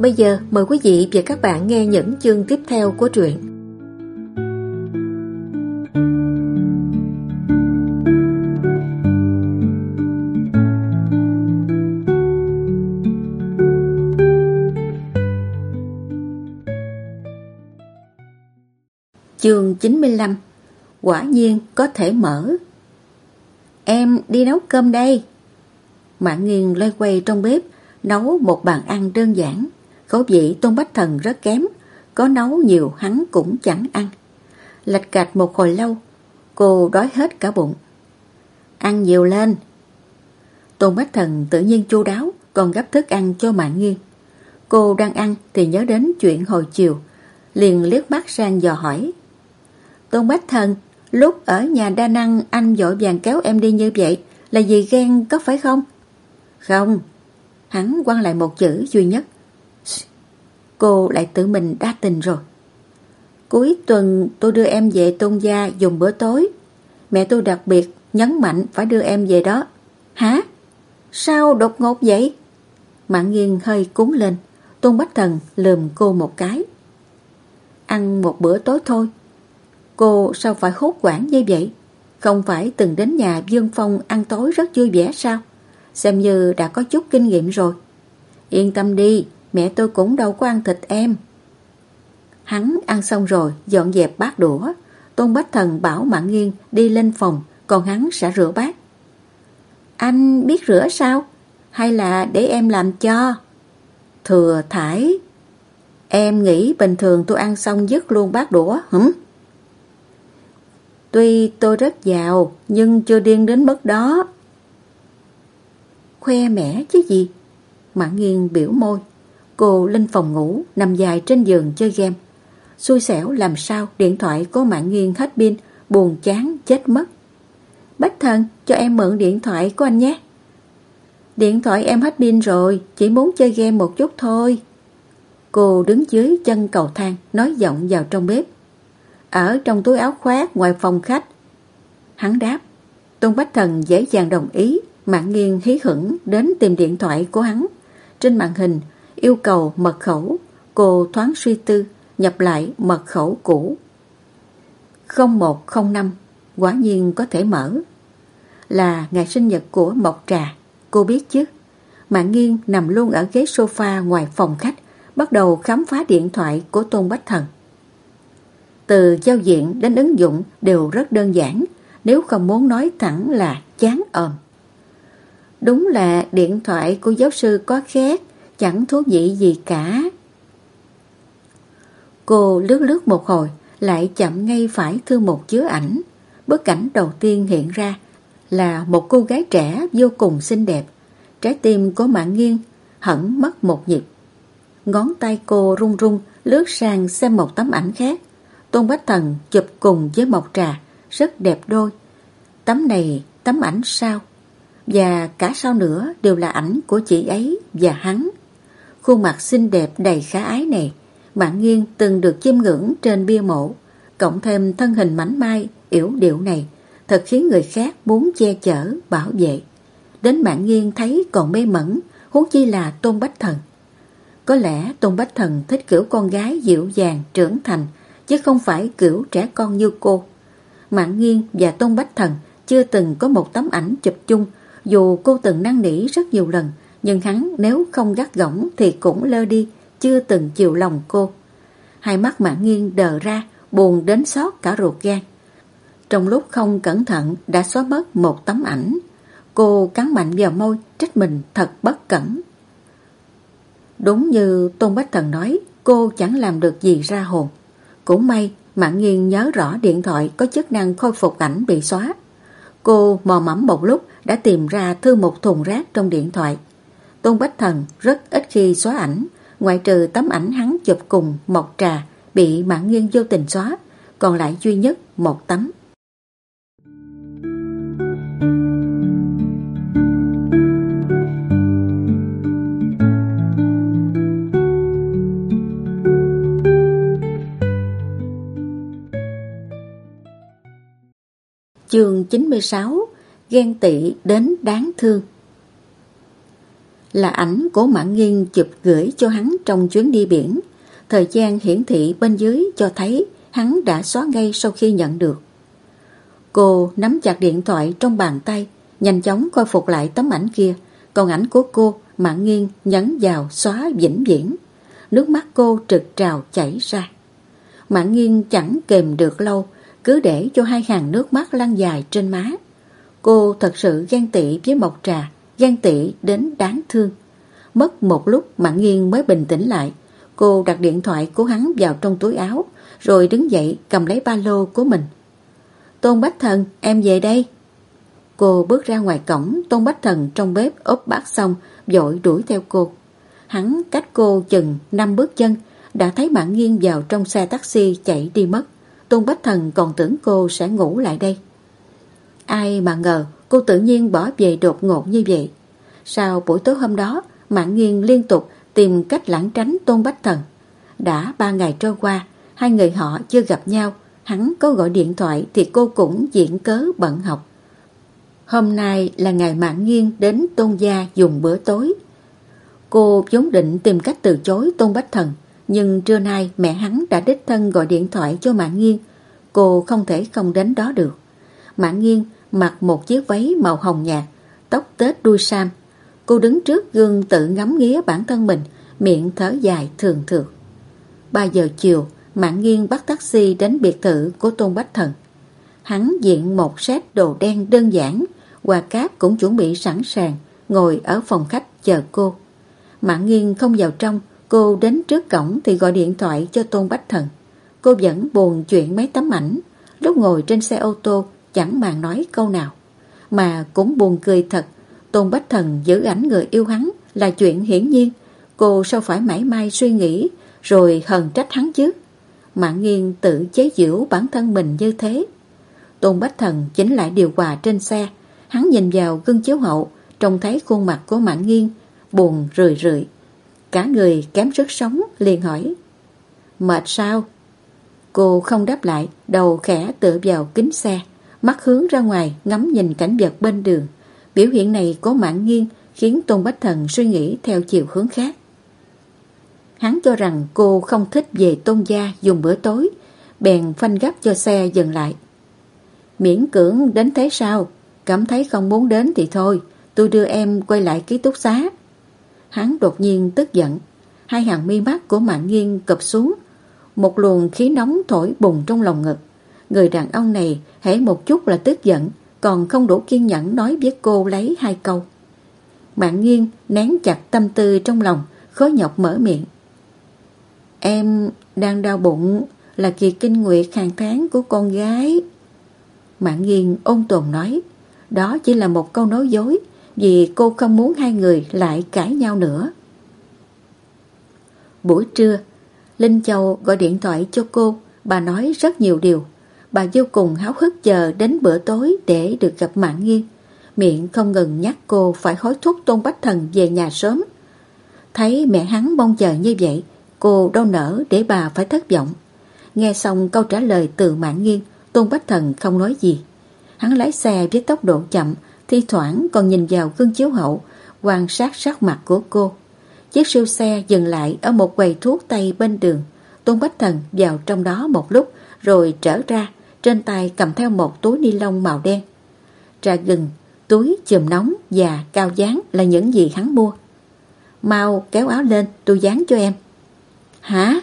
Bây giờ, mời quý vị và các bạn nghe những chương tiếp theo của truyện. Chương 95 Quả nhiên có thể mở. Em đi nấu cơm đây. Mạng nghiền loay quay trong bếp, Nấu một bàn ăn đơn giản. Khẩu vị Tôn Bách Thần rất kém, có nấu nhiều hắn cũng chẳng ăn. Lạch cạch một hồi lâu, cô đói hết cả bụng. Ăn nhiều lên. Tôn Bách Thần tự nhiên chu đáo, còn gấp thức ăn cho Mạng Nghiên. Cô đang ăn thì nhớ đến chuyện hồi chiều, liền liếc mắt sang dò hỏi. Tôn Bách Thần, lúc ở nhà đa năng anh vội vàng kéo em đi như vậy là vì ghen có phải không? Không. Hắn quăng lại một chữ duy nhất cô lại tự mình đa tình rồi. Cuối tuần tôi đưa em về tôn gia dùng bữa tối. Mẹ tôi đặc biệt nhấn mạnh phải đưa em về đó. Hả? Sao đột ngột vậy? Mạng nghiêng hơi cuốn lên. Tôn Bách Thần lườm cô một cái. Ăn một bữa tối thôi. Cô sao phải hốt quản như vậy? Không phải từng đến nhà Dương Phong ăn tối rất vui vẻ sao? Xem như đã có chút kinh nghiệm rồi. Yên tâm đi, Mẹ tôi cũng đâu có ăn thịt em. Hắn ăn xong rồi, Dọn dẹp bát đũa. Tôn Bách Thần bảo Mạng Nghiên đi lên phòng, Còn hắn sẽ rửa bát. Anh biết rửa sao? Hay là để em làm cho? Thừa thải, Em nghĩ bình thường tôi ăn xong dứt luôn bát đũa, hửm? Tuy tôi rất giàu, Nhưng chưa điên đến mức đó. Khoe mẻ chứ gì? Mạng nghiêng biểu môi. Cô lên phòng ngủ, nằm dài trên giường chơi game. Xui xẻo làm sao điện thoại có mạng nghiêng hết pin, buồn chán, chết mất. Bách thần, cho em mượn điện thoại của anh nhé. Điện thoại em hết pin rồi, chỉ muốn chơi game một chút thôi. Cô đứng dưới chân cầu thang, nói giọng vào trong bếp. Ở trong túi áo khoác ngoài phòng khách. Hắn đáp, Tôn Bách Thần dễ dàng đồng ý, mạng nghiêng hí hửng đến tìm điện thoại của hắn. Trên màn hình yêu cầu mật khẩu, cô thoáng suy tư, nhập lại mật khẩu cũ. 0105, quả nhiên có thể mở. Là ngày sinh nhật của Mộc Trà, cô biết chứ. Mạng nghiêng nằm luôn ở ghế sofa ngoài phòng khách, bắt đầu khám phá điện thoại của Tôn Bách Thần. Từ giao diện đến ứng dụng đều rất đơn giản, nếu không muốn nói thẳng là chán ờm Đúng là điện thoại của giáo sư có khét chẳng thú vị gì cả. Cô lướt lướt một hồi, lại chậm ngay phải thư một chứa ảnh. Bức cảnh đầu tiên hiện ra là một cô gái trẻ vô cùng xinh đẹp. Trái tim có mạng nghiêng, hẳn mất một nhịp. Ngón tay cô run run lướt sang xem một tấm ảnh khác. Tôn Bách Thần chụp cùng với Mộc Trà, rất đẹp đôi. Tấm này, tấm ảnh sao? Và cả sau nữa đều là ảnh của chị ấy và hắn. Khuôn mặt xinh đẹp đầy khá ái này, mạn nghiêng từng được chiêm ngưỡng trên bia mộ, cộng thêm thân hình mảnh mai, yểu điệu này, thật khiến người khác muốn che chở, bảo vệ. Đến mạn nghiêng thấy còn mê mẩn, huống chi là Tôn Bách Thần. Có lẽ Tôn Bách Thần thích kiểu con gái dịu dàng, trưởng thành, chứ không phải kiểu trẻ con như cô. Mạng Nghiên và Tôn Bách Thần chưa từng có một tấm ảnh chụp chung, dù cô từng năn nỉ rất nhiều lần, nhưng hắn nếu không gắt gỏng thì cũng lơ đi, chưa từng chiều lòng cô. Hai mắt mạng nghiêng đờ ra, buồn đến xót cả ruột gan. Trong lúc không cẩn thận đã xóa mất một tấm ảnh. Cô cắn mạnh vào môi, trách mình thật bất cẩn. Đúng như Tôn Bách Thần nói, cô chẳng làm được gì ra hồn. Cũng may, Mạng nghiêng nhớ rõ điện thoại có chức năng khôi phục ảnh bị xóa. Cô mò mẫm một lúc đã tìm ra thư một thùng rác trong điện thoại. Tôn Bách Thần rất ít khi xóa ảnh, ngoại trừ tấm ảnh hắn chụp cùng Mộc Trà bị Mạng Nghiên vô tình xóa, còn lại duy nhất một tấm. Chương 96 Ghen tị đến đáng thương là ảnh của mãn Nghiên chụp gửi cho hắn trong chuyến đi biển. Thời gian hiển thị bên dưới cho thấy hắn đã xóa ngay sau khi nhận được. Cô nắm chặt điện thoại trong bàn tay, nhanh chóng khôi phục lại tấm ảnh kia. Còn ảnh của cô, mãn Nghiên nhấn vào xóa vĩnh viễn. Nước mắt cô trực trào chảy ra. Mãn Nghiên chẳng kềm được lâu, cứ để cho hai hàng nước mắt lăn dài trên má. Cô thật sự ghen tị với Mộc Trà, gian tị đến đáng thương. Mất một lúc Mạng Nghiên mới bình tĩnh lại. Cô đặt điện thoại của hắn vào trong túi áo, rồi đứng dậy cầm lấy ba lô của mình. Tôn Bách Thần, em về đây. Cô bước ra ngoài cổng, Tôn Bách Thần trong bếp ốp bát xong, dội đuổi theo cô. Hắn cách cô chừng năm bước chân, đã thấy Mạng Nghiên vào trong xe taxi chạy đi mất. Tôn Bách Thần còn tưởng cô sẽ ngủ lại đây. Ai mà ngờ cô tự nhiên bỏ về đột ngột như vậy. Sau buổi tối hôm đó, Mạng Nghiên liên tục tìm cách lãng tránh Tôn Bách Thần. Đã ba ngày trôi qua, hai người họ chưa gặp nhau. Hắn có gọi điện thoại thì cô cũng diễn cớ bận học. Hôm nay là ngày Mạng Nghiên đến Tôn Gia dùng bữa tối. Cô vốn định tìm cách từ chối Tôn Bách Thần, nhưng trưa nay mẹ hắn đã đích thân gọi điện thoại cho Mạng Nghiên. Cô không thể không đến đó được. Mạng Nghiên mặc một chiếc váy màu hồng nhạt, tóc tết đuôi sam. Cô đứng trước gương tự ngắm nghía bản thân mình, miệng thở dài thường thường. 3 giờ chiều, Mạng Nghiên bắt taxi đến biệt thự của Tôn Bách Thần. Hắn diện một set đồ đen đơn giản, Hòa Cáp cũng chuẩn bị sẵn sàng, ngồi ở phòng khách chờ cô. Mạng Nghiên không vào trong, cô đến trước cổng thì gọi điện thoại cho Tôn Bách Thần. Cô vẫn buồn chuyện mấy tấm ảnh, lúc ngồi trên xe ô tô chẳng màng nói câu nào. Mà cũng buồn cười thật, Tôn Bách Thần giữ ảnh người yêu hắn là chuyện hiển nhiên. Cô sao phải mãi mai suy nghĩ rồi hờn trách hắn chứ? Mạng nghiêng tự chế giễu bản thân mình như thế. Tôn Bách Thần chỉnh lại điều hòa trên xe. Hắn nhìn vào gương chiếu hậu, trông thấy khuôn mặt của Mạng nghiêng, buồn rười rượi. Cả người kém sức sống, liền hỏi. Mệt sao? Cô không đáp lại, đầu khẽ tựa vào kính xe, mắt hướng ra ngoài ngắm nhìn cảnh vật bên đường. Biểu hiện này có mạng nghiêng khiến Tôn Bách Thần suy nghĩ theo chiều hướng khác. Hắn cho rằng cô không thích về tôn gia dùng bữa tối, bèn phanh gấp cho xe dừng lại. Miễn cưỡng đến thế sao? Cảm thấy không muốn đến thì thôi, tôi đưa em quay lại ký túc xá. Hắn đột nhiên tức giận, hai hàng mi mắt của Mạng nghiêng cập xuống, một luồng khí nóng thổi bùng trong lòng ngực. Người đàn ông này hễ một chút là tức giận, còn không đủ kiên nhẫn nói với cô lấy hai câu. Mạng nghiêng nén chặt tâm tư trong lòng, khó nhọc mở miệng. Em đang đau bụng là kỳ kinh nguyệt hàng tháng của con gái. Mạng nghiêng ôn tồn nói, đó chỉ là một câu nói dối vì cô không muốn hai người lại cãi nhau nữa. Buổi trưa, Linh Châu gọi điện thoại cho cô, bà nói rất nhiều điều. Bà vô cùng háo hức chờ đến bữa tối để được gặp Mạng Nghiên. Miệng không ngừng nhắc cô phải hối thúc Tôn Bách Thần về nhà sớm. Thấy mẹ hắn mong chờ như vậy, cô đâu nỡ để bà phải thất vọng. Nghe xong câu trả lời từ Mạng Nghiên, Tôn Bách Thần không nói gì. Hắn lái xe với tốc độ chậm, thi thoảng còn nhìn vào gương chiếu hậu, quan sát sắc mặt của cô. Chiếc siêu xe dừng lại ở một quầy thuốc tây bên đường. Tôn Bách Thần vào trong đó một lúc rồi trở ra, trên tay cầm theo một túi ni lông màu đen. Trà gừng, túi chùm nóng và cao dán là những gì hắn mua. Mau kéo áo lên, tôi dán cho em. Hả?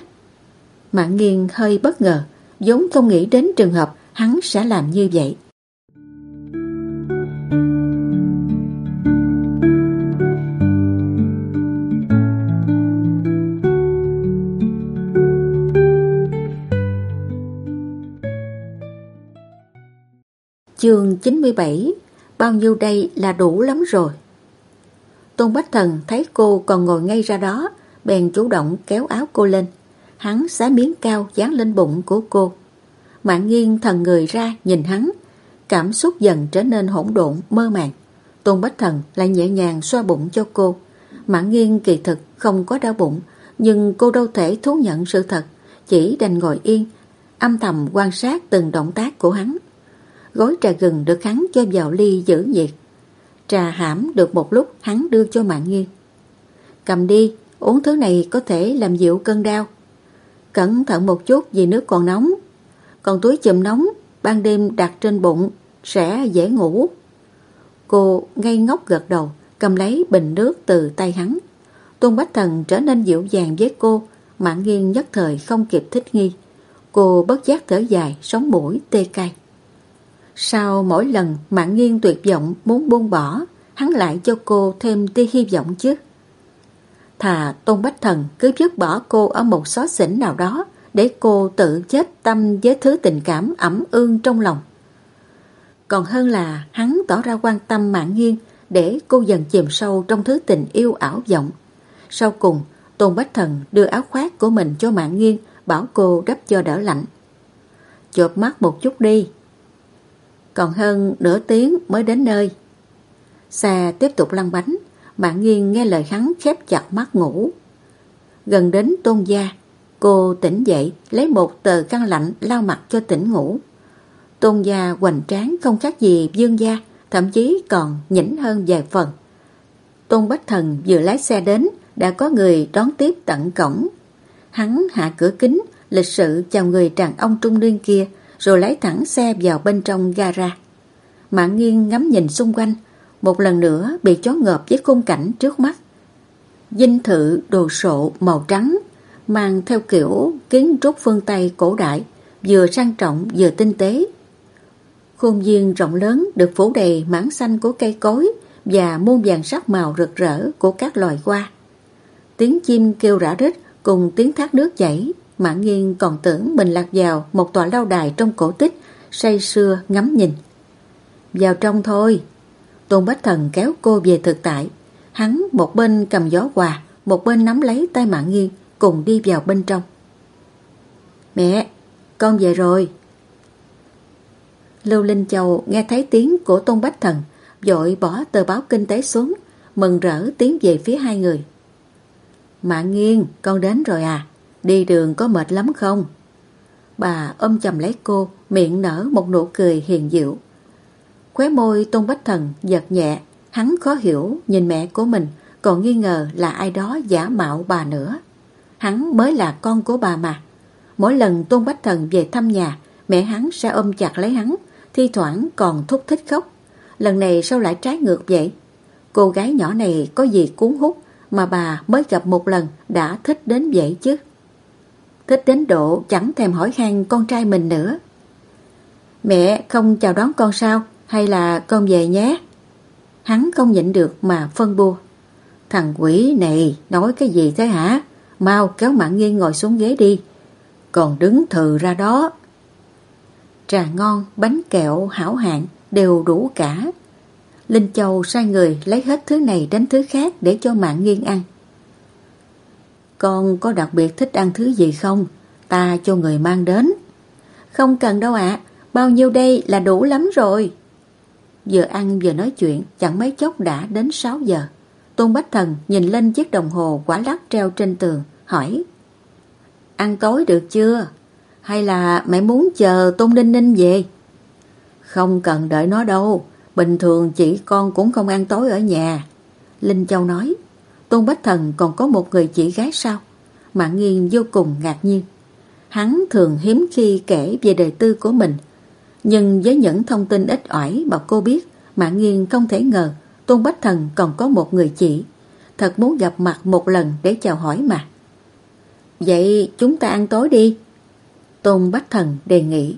Mạng nghiêng hơi bất ngờ, vốn không nghĩ đến trường hợp hắn sẽ làm như vậy. Chương 97 Bao nhiêu đây là đủ lắm rồi Tôn Bách Thần thấy cô còn ngồi ngay ra đó Bèn chủ động kéo áo cô lên hắn xá miếng cao dán lên bụng của cô. Mạng nghiêng thần người ra nhìn hắn, cảm xúc dần trở nên hỗn độn, mơ màng. Tôn Bách Thần lại nhẹ nhàng xoa bụng cho cô. Mạng nghiêng kỳ thực không có đau bụng, nhưng cô đâu thể thú nhận sự thật, chỉ đành ngồi yên, âm thầm quan sát từng động tác của hắn. Gói trà gừng được hắn cho vào ly giữ nhiệt. Trà hãm được một lúc hắn đưa cho mạng Nghiên. Cầm đi, uống thứ này có thể làm dịu cơn đau. Cẩn thận một chút vì nước còn nóng. Còn túi chùm nóng, ban đêm đặt trên bụng, sẽ dễ ngủ. Cô ngay ngốc gật đầu, cầm lấy bình nước từ tay hắn. Tôn Bách Thần trở nên dịu dàng với cô, mạng Nghiên nhất thời không kịp thích nghi. Cô bất giác thở dài, sống mũi tê cay. Sau mỗi lần mạng nghiêng tuyệt vọng muốn buông bỏ, hắn lại cho cô thêm tia hy vọng chứ. Thà Tôn Bách Thần cứ dứt bỏ cô ở một xó xỉnh nào đó để cô tự chết tâm với thứ tình cảm ẩm ương trong lòng. Còn hơn là hắn tỏ ra quan tâm mạng nghiêng để cô dần chìm sâu trong thứ tình yêu ảo vọng. Sau cùng, Tôn Bách Thần đưa áo khoác của mình cho mạng nghiêng bảo cô đắp cho đỡ lạnh. Chộp mắt một chút đi. Còn hơn nửa tiếng mới đến nơi. Xe tiếp tục lăn bánh, bạn nghiêng nghe lời hắn khép chặt mắt ngủ. Gần đến tôn gia, cô tỉnh dậy lấy một tờ khăn lạnh lau mặt cho tỉnh ngủ. Tôn gia hoành tráng không khác gì dương gia, thậm chí còn nhỉnh hơn vài phần. Tôn Bách Thần vừa lái xe đến, đã có người đón tiếp tận cổng. Hắn hạ cửa kính, lịch sự chào người đàn ông trung niên kia, rồi lái thẳng xe vào bên trong gara. Mạng nghiêng ngắm nhìn xung quanh, một lần nữa bị chó ngợp với khung cảnh trước mắt. Dinh thự đồ sộ màu trắng, mang theo kiểu kiến trúc phương Tây cổ đại, vừa sang trọng vừa tinh tế. Khuôn viên rộng lớn được phủ đầy mảng xanh của cây cối và muôn vàng sắc màu rực rỡ của các loài hoa. Tiếng chim kêu rã rít cùng tiếng thác nước chảy, Mã Nghiên còn tưởng mình lạc vào một tòa lâu đài trong cổ tích, say sưa ngắm nhìn. Vào trong thôi. Tôn Bách Thần kéo cô về thực tại. Hắn một bên cầm gió quà, một bên nắm lấy tay Mã Nghiên, cùng đi vào bên trong. Mẹ, con về rồi. Lưu Linh Châu nghe thấy tiếng của Tôn Bách Thần, dội bỏ tờ báo kinh tế xuống, mừng rỡ tiến về phía hai người. Mạng nghiêng, con đến rồi à? Đi đường có mệt lắm không? Bà ôm chầm lấy cô, miệng nở một nụ cười hiền diệu. Khóe môi Tôn Bách Thần giật nhẹ, hắn khó hiểu nhìn mẹ của mình, còn nghi ngờ là ai đó giả mạo bà nữa. Hắn mới là con của bà mà. Mỗi lần Tôn Bách Thần về thăm nhà, mẹ hắn sẽ ôm chặt lấy hắn, thi thoảng còn thúc thích khóc. Lần này sao lại trái ngược vậy? Cô gái nhỏ này có gì cuốn hút mà bà mới gặp một lần đã thích đến vậy chứ. Thích đến độ chẳng thèm hỏi han con trai mình nữa. Mẹ không chào đón con sao? Hay là con về nhé? Hắn không nhịn được mà phân bua. Thằng quỷ này nói cái gì thế hả? Mau kéo mạng nghiêng ngồi xuống ghế đi. Còn đứng thừ ra đó. Trà ngon, bánh kẹo, hảo hạng đều đủ cả. Linh Châu sai người lấy hết thứ này đến thứ khác để cho mạng nghiêng ăn. Con có đặc biệt thích ăn thứ gì không? Ta cho người mang đến. Không cần đâu ạ, bao nhiêu đây là đủ lắm rồi. Vừa ăn vừa nói chuyện, chẳng mấy chốc đã đến 6 giờ. Tôn Bách Thần nhìn lên chiếc đồng hồ quả lắc treo trên tường, hỏi Ăn tối được chưa? Hay là mẹ muốn chờ Tôn Ninh Ninh về? Không cần đợi nó đâu, Bình thường chị con cũng không ăn tối ở nhà. Linh Châu nói, Tôn Bách Thần còn có một người chị gái sao? Mạng nghiên vô cùng ngạc nhiên. Hắn thường hiếm khi kể về đời tư của mình. Nhưng với những thông tin ít ỏi mà cô biết, Mạng nghiên không thể ngờ Tôn Bách Thần còn có một người chị. Thật muốn gặp mặt một lần để chào hỏi mà. Vậy chúng ta ăn tối đi. Tôn Bách Thần đề nghị.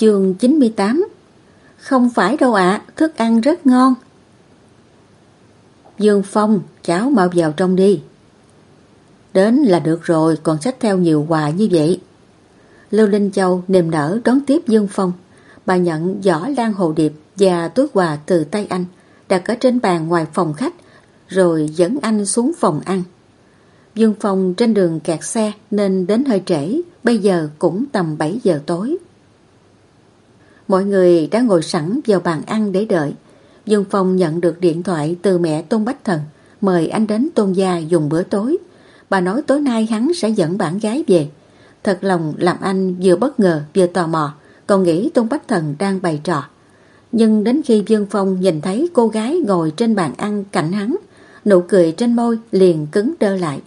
Chương 98 Không phải đâu ạ, thức ăn rất ngon. Dương Phong, cháu mau vào trong đi. Đến là được rồi, còn xách theo nhiều quà như vậy. Lưu Linh Châu niềm nở đón tiếp Dương Phong. Bà nhận giỏ lan hồ điệp và túi quà từ tay anh, đặt ở trên bàn ngoài phòng khách, rồi dẫn anh xuống phòng ăn. Dương Phong trên đường kẹt xe nên đến hơi trễ, bây giờ cũng tầm 7 giờ tối. Mọi người đã ngồi sẵn vào bàn ăn để đợi. Dương Phong nhận được điện thoại từ mẹ Tôn Bách Thần, mời anh đến Tôn Gia dùng bữa tối. Bà nói tối nay hắn sẽ dẫn bạn gái về. Thật lòng làm anh vừa bất ngờ vừa tò mò, còn nghĩ Tôn Bách Thần đang bày trò. Nhưng đến khi Dương Phong nhìn thấy cô gái ngồi trên bàn ăn cạnh hắn, nụ cười trên môi liền cứng đơ lại.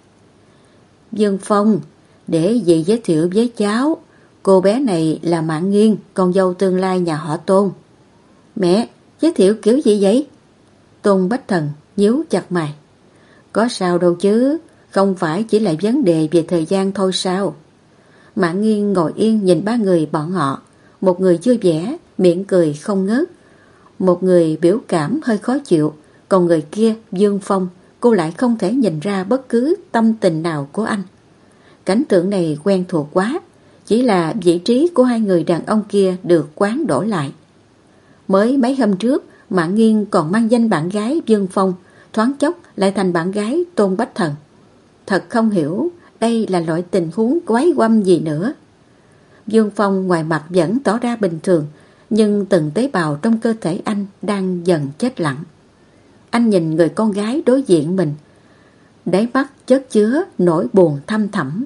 Dương Phong, để dì giới thiệu với cháu, cô bé này là Mạng Nghiên, con dâu tương lai nhà họ Tôn. Mẹ, giới thiệu kiểu gì vậy? Tôn Bách Thần nhíu chặt mày. Có sao đâu chứ, không phải chỉ là vấn đề về thời gian thôi sao? Mạng Nghiên ngồi yên nhìn ba người bọn họ, một người vui vẻ, miệng cười không ngớt. Một người biểu cảm hơi khó chịu, còn người kia, Dương Phong, cô lại không thể nhìn ra bất cứ tâm tình nào của anh. Cảnh tượng này quen thuộc quá, chỉ là vị trí của hai người đàn ông kia được quán đổi lại. Mới mấy hôm trước, Mạng Nghiên còn mang danh bạn gái Dương Phong, thoáng chốc lại thành bạn gái Tôn Bách Thần. Thật không hiểu đây là loại tình huống quái quăm gì nữa. Dương Phong ngoài mặt vẫn tỏ ra bình thường, nhưng từng tế bào trong cơ thể anh đang dần chết lặng. Anh nhìn người con gái đối diện mình, đáy mắt chất chứa nỗi buồn thâm thẳm.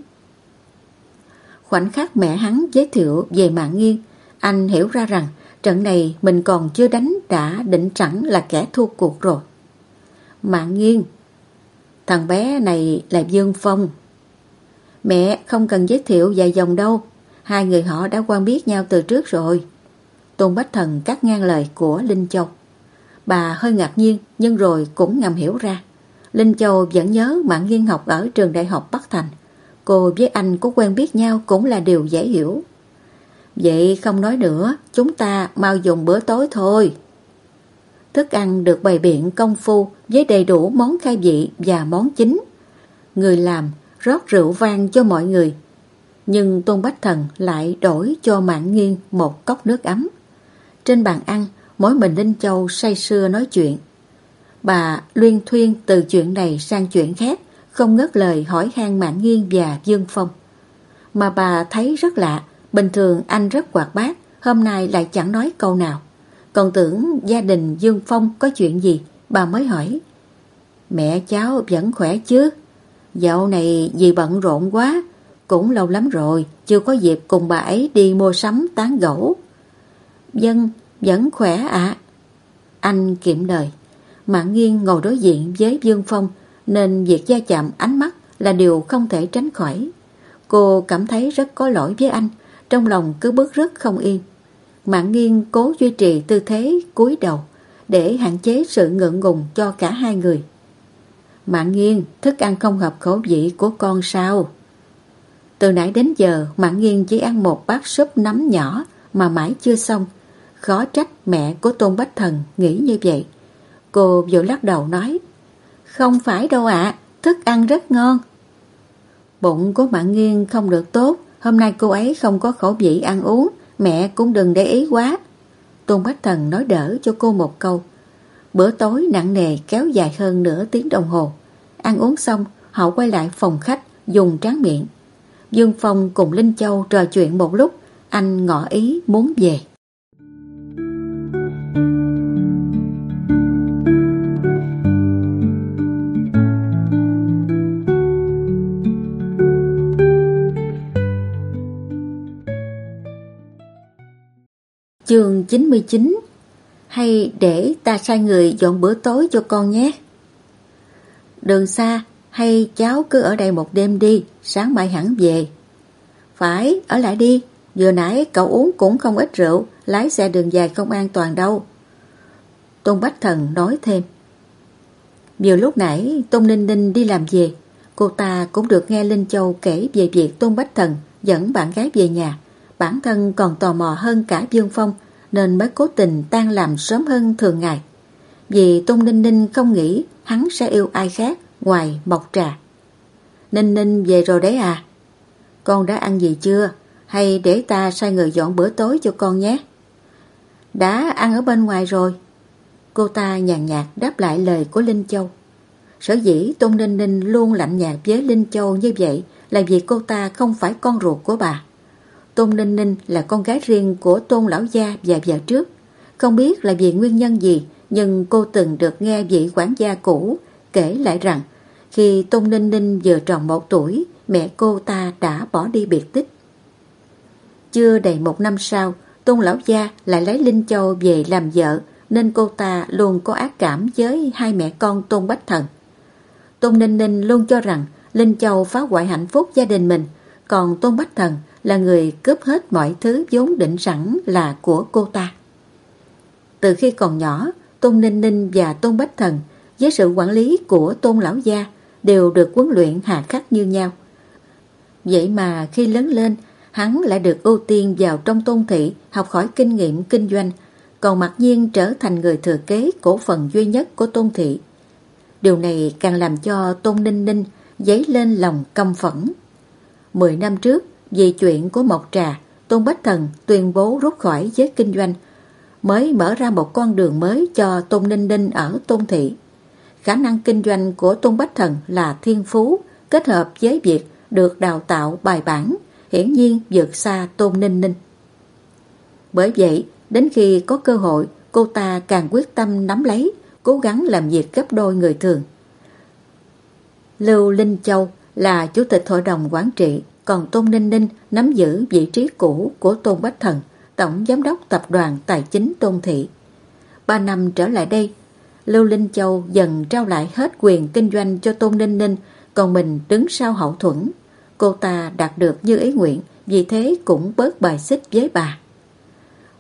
Khoảnh khắc mẹ hắn giới thiệu về mạng nghiêng, anh hiểu ra rằng trận này mình còn chưa đánh đã định sẵn là kẻ thua cuộc rồi. Mạng nghiêng, thằng bé này là Dương Phong. Mẹ không cần giới thiệu dài dòng đâu, hai người họ đã quen biết nhau từ trước rồi. Tôn Bách Thần cắt ngang lời của Linh Châu. Bà hơi ngạc nhiên nhưng rồi cũng ngầm hiểu ra. Linh Châu vẫn nhớ Mạng Nghiên học ở trường đại học Bắc Thành. Cô với anh có quen biết nhau cũng là điều dễ hiểu. Vậy không nói nữa, chúng ta mau dùng bữa tối thôi. Thức ăn được bày biện công phu với đầy đủ món khai vị và món chính. Người làm rót rượu vang cho mọi người. Nhưng Tôn Bách Thần lại đổi cho Mạng Nghiên một cốc nước ấm. Trên bàn ăn, mỗi mình Linh Châu say sưa nói chuyện. Bà luyên thuyên từ chuyện này sang chuyện khác, không ngớt lời hỏi han Mạng Nghiên và Dương Phong. Mà bà thấy rất lạ, bình thường anh rất hoạt bát, hôm nay lại chẳng nói câu nào. Còn tưởng gia đình Dương Phong có chuyện gì, bà mới hỏi. Mẹ cháu vẫn khỏe chứ? Dạo này vì bận rộn quá, cũng lâu lắm rồi, chưa có dịp cùng bà ấy đi mua sắm tán gẫu. Dân, vẫn khỏe ạ. Anh kiệm lời Mạng Nghiên ngồi đối diện với Dương Phong nên việc gia chạm ánh mắt là điều không thể tránh khỏi. Cô cảm thấy rất có lỗi với anh, trong lòng cứ bứt rất không yên. Mạng nghiêng cố duy trì tư thế cúi đầu để hạn chế sự ngượng ngùng cho cả hai người. Mạng nghiêng, thức ăn không hợp khẩu vị của con sao? Từ nãy đến giờ, Mạng nghiêng chỉ ăn một bát súp nấm nhỏ mà mãi chưa xong. Khó trách mẹ của Tôn Bách Thần nghĩ như vậy. Cô vừa lắc đầu nói không phải đâu ạ, thức ăn rất ngon. Bụng của Mạng nghiêng không được tốt, hôm nay cô ấy không có khẩu vị ăn uống, mẹ cũng đừng để ý quá. Tôn Bách Thần nói đỡ cho cô một câu. Bữa tối nặng nề kéo dài hơn nửa tiếng đồng hồ. Ăn uống xong, họ quay lại phòng khách dùng tráng miệng. Dương Phong cùng Linh Châu trò chuyện một lúc, anh ngỏ ý muốn về. Chương 99 Hay để ta sai người dọn bữa tối cho con nhé. Đường xa, hay cháu cứ ở đây một đêm đi, Sáng mai hẳn về. Phải, ở lại đi, Vừa nãy cậu uống cũng không ít rượu, Lái xe đường dài không an toàn đâu. Tôn Bách Thần nói thêm. Vừa lúc nãy, Tôn Ninh Ninh đi làm về, Cô ta cũng được nghe Linh Châu kể về việc Tôn Bách Thần dẫn bạn gái về nhà bản thân còn tò mò hơn cả Dương Phong, nên mới cố tình tan làm sớm hơn thường ngày. Vì Tôn Ninh Ninh không nghĩ hắn sẽ yêu ai khác ngoài Mộc Trà. Ninh Ninh về rồi đấy à? Con đã ăn gì chưa? Hay để ta sai người dọn bữa tối cho con nhé? Đã ăn ở bên ngoài rồi. Cô ta nhàn nhạt đáp lại lời của Linh Châu. Sở dĩ Tôn Ninh Ninh luôn lạnh nhạt với Linh Châu như vậy là vì cô ta không phải con ruột của bà. Tôn Ninh Ninh là con gái riêng của Tôn Lão Gia và vợ trước. Không biết là vì nguyên nhân gì, nhưng cô từng được nghe vị quản gia cũ kể lại rằng khi Tôn Ninh Ninh vừa tròn một tuổi, mẹ cô ta đã bỏ đi biệt tích. Chưa đầy một năm sau, Tôn Lão Gia lại lấy Linh Châu về làm vợ, nên cô ta luôn có ác cảm với hai mẹ con Tôn Bách Thần. Tôn Ninh Ninh luôn cho rằng Linh Châu phá hoại hạnh phúc gia đình mình, còn Tôn Bách Thần là người cướp hết mọi thứ vốn định sẵn là của cô ta. Từ khi còn nhỏ, Tôn Ninh Ninh và Tôn Bách Thần với sự quản lý của Tôn Lão Gia đều được huấn luyện hà khắc như nhau. Vậy mà khi lớn lên, hắn lại được ưu tiên vào trong tôn thị học hỏi kinh nghiệm kinh doanh, còn mặc nhiên trở thành người thừa kế cổ phần duy nhất của tôn thị. Điều này càng làm cho Tôn Ninh Ninh dấy lên lòng căm phẫn. Mười năm trước, vì chuyện của Mộc Trà, Tôn Bách Thần tuyên bố rút khỏi giới kinh doanh, mới mở ra một con đường mới cho Tôn Ninh Ninh ở Tôn Thị. Khả năng kinh doanh của Tôn Bách Thần là thiên phú, kết hợp với việc được đào tạo bài bản, hiển nhiên vượt xa Tôn Ninh Ninh. Bởi vậy, đến khi có cơ hội, cô ta càng quyết tâm nắm lấy, cố gắng làm việc gấp đôi người thường. Lưu Linh Châu là chủ tịch hội đồng quản trị, còn Tôn Ninh Ninh nắm giữ vị trí cũ của Tôn Bách Thần, tổng giám đốc tập đoàn tài chính Tôn Thị. Ba năm trở lại đây, Lưu Linh Châu dần trao lại hết quyền kinh doanh cho Tôn Ninh Ninh, còn mình đứng sau hậu thuẫn. Cô ta đạt được như ý nguyện, vì thế cũng bớt bài xích với bà.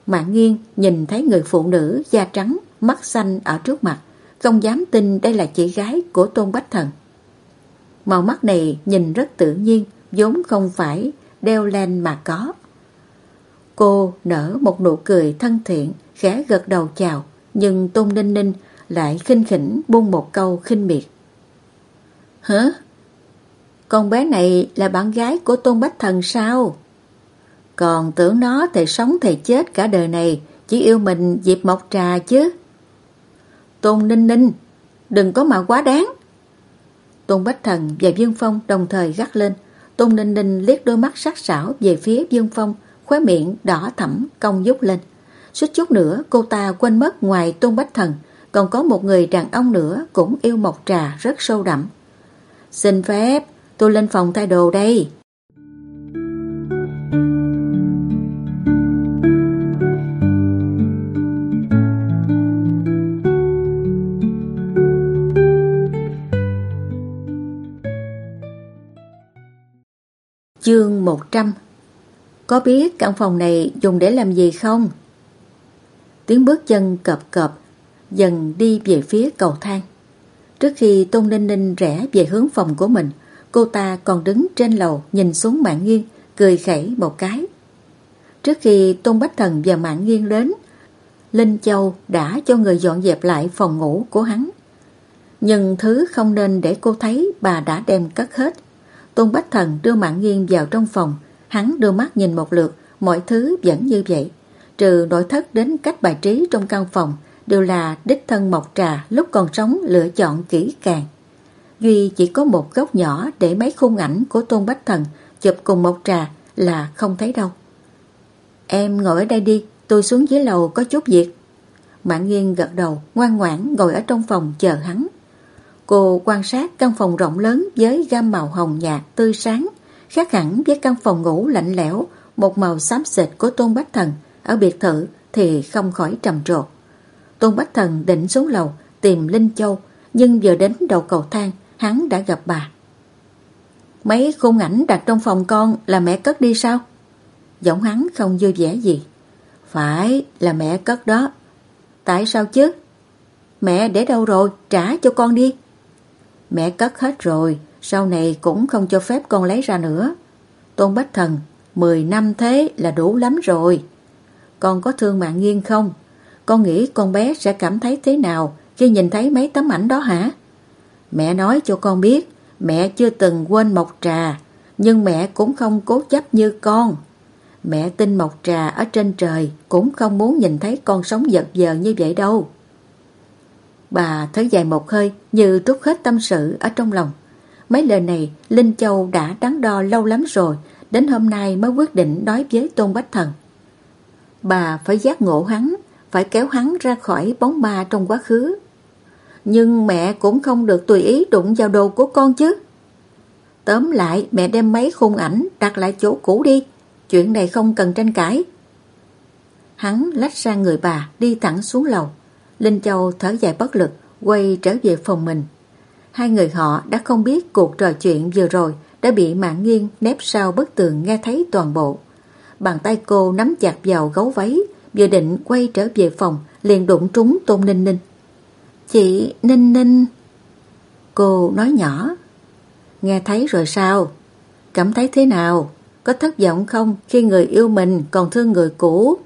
Mạng nghiêng nhìn thấy người phụ nữ da trắng, mắt xanh ở trước mặt, không dám tin đây là chị gái của Tôn Bách Thần. Màu mắt này nhìn rất tự nhiên, vốn không phải đeo len mà có. Cô nở một nụ cười thân thiện, khẽ gật đầu chào, nhưng Tôn Ninh Ninh lại khinh khỉnh buông một câu khinh miệt. Hả? Con bé này là bạn gái của Tôn Bách Thần sao? Còn tưởng nó thì sống thì chết cả đời này, chỉ yêu mình dịp mọc trà chứ. Tôn Ninh Ninh, đừng có mà quá đáng. Tôn Bách Thần và Dương Phong đồng thời gắt lên. Tôn Ninh Ninh liếc đôi mắt sắc sảo về phía Dương Phong, khóe miệng đỏ thẳm cong dút lên. Suýt chút nữa cô ta quên mất ngoài Tôn Bách Thần, còn có một người đàn ông nữa cũng yêu mộc trà rất sâu đậm. Xin phép, tôi lên phòng thay đồ đây. Chương 100 Có biết căn phòng này dùng để làm gì không? Tiếng bước chân cập cập dần đi về phía cầu thang. Trước khi Tôn Ninh Ninh rẽ về hướng phòng của mình, cô ta còn đứng trên lầu nhìn xuống mạng nghiêng, cười khẩy một cái. Trước khi Tôn Bách Thần và mạng nghiêng đến, Linh Châu đã cho người dọn dẹp lại phòng ngủ của hắn. Nhưng thứ không nên để cô thấy bà đã đem cất hết. Tôn Bách Thần đưa mạng nghiêng vào trong phòng, hắn đưa mắt nhìn một lượt, mọi thứ vẫn như vậy. Trừ nội thất đến cách bài trí trong căn phòng, đều là đích thân Mộc Trà lúc còn sống lựa chọn kỹ càng. Duy chỉ có một góc nhỏ để mấy khung ảnh của Tôn Bách Thần chụp cùng Mộc Trà là không thấy đâu. Em ngồi ở đây đi, tôi xuống dưới lầu có chút việc. Mạng nghiêng gật đầu, ngoan ngoãn ngồi ở trong phòng chờ hắn. Cô quan sát căn phòng rộng lớn với gam màu hồng nhạt tươi sáng, khác hẳn với căn phòng ngủ lạnh lẽo, một màu xám xịt của Tôn Bách Thần ở biệt thự thì không khỏi trầm trồ. Tôn Bách Thần định xuống lầu tìm Linh Châu, nhưng vừa đến đầu cầu thang, hắn đã gặp bà. Mấy khung ảnh đặt trong phòng con là mẹ cất đi sao? Giọng hắn không vui vẻ gì. Phải là mẹ cất đó. Tại sao chứ? Mẹ để đâu rồi? Trả cho con đi. Mẹ cất hết rồi, sau này cũng không cho phép con lấy ra nữa. Tôn Bách Thần, 10 năm thế là đủ lắm rồi. Con có thương mạng nghiêng không? Con nghĩ con bé sẽ cảm thấy thế nào khi nhìn thấy mấy tấm ảnh đó hả? Mẹ nói cho con biết, Mẹ chưa từng quên Mộc Trà, nhưng mẹ cũng không cố chấp như con. Mẹ tin Mộc Trà ở trên trời cũng không muốn nhìn thấy con sống giật giờ như vậy đâu. Bà thở dài một hơi như trút hết tâm sự ở trong lòng. Mấy lời này Linh Châu đã đắn đo lâu lắm rồi, đến hôm nay mới quyết định nói với Tôn Bách Thần. Bà phải giác ngộ hắn, phải kéo hắn ra khỏi bóng ma trong quá khứ. Nhưng mẹ cũng không được tùy ý đụng vào đồ của con chứ. Tóm lại mẹ đem mấy khung ảnh đặt lại chỗ cũ đi, chuyện này không cần tranh cãi. Hắn lách sang người bà đi thẳng xuống lầu. Linh Châu thở dài bất lực, quay trở về phòng mình. Hai người họ đã không biết cuộc trò chuyện vừa rồi đã bị mạng nghiêng nép sau bức tường nghe thấy toàn bộ. Bàn tay cô nắm chặt vào gấu váy, vừa định quay trở về phòng, liền đụng trúng Tôn Ninh Ninh. Chị Ninh Ninh... Cô nói nhỏ. Nghe thấy rồi sao? Cảm thấy thế nào? Có thất vọng không khi người yêu mình còn thương người cũ?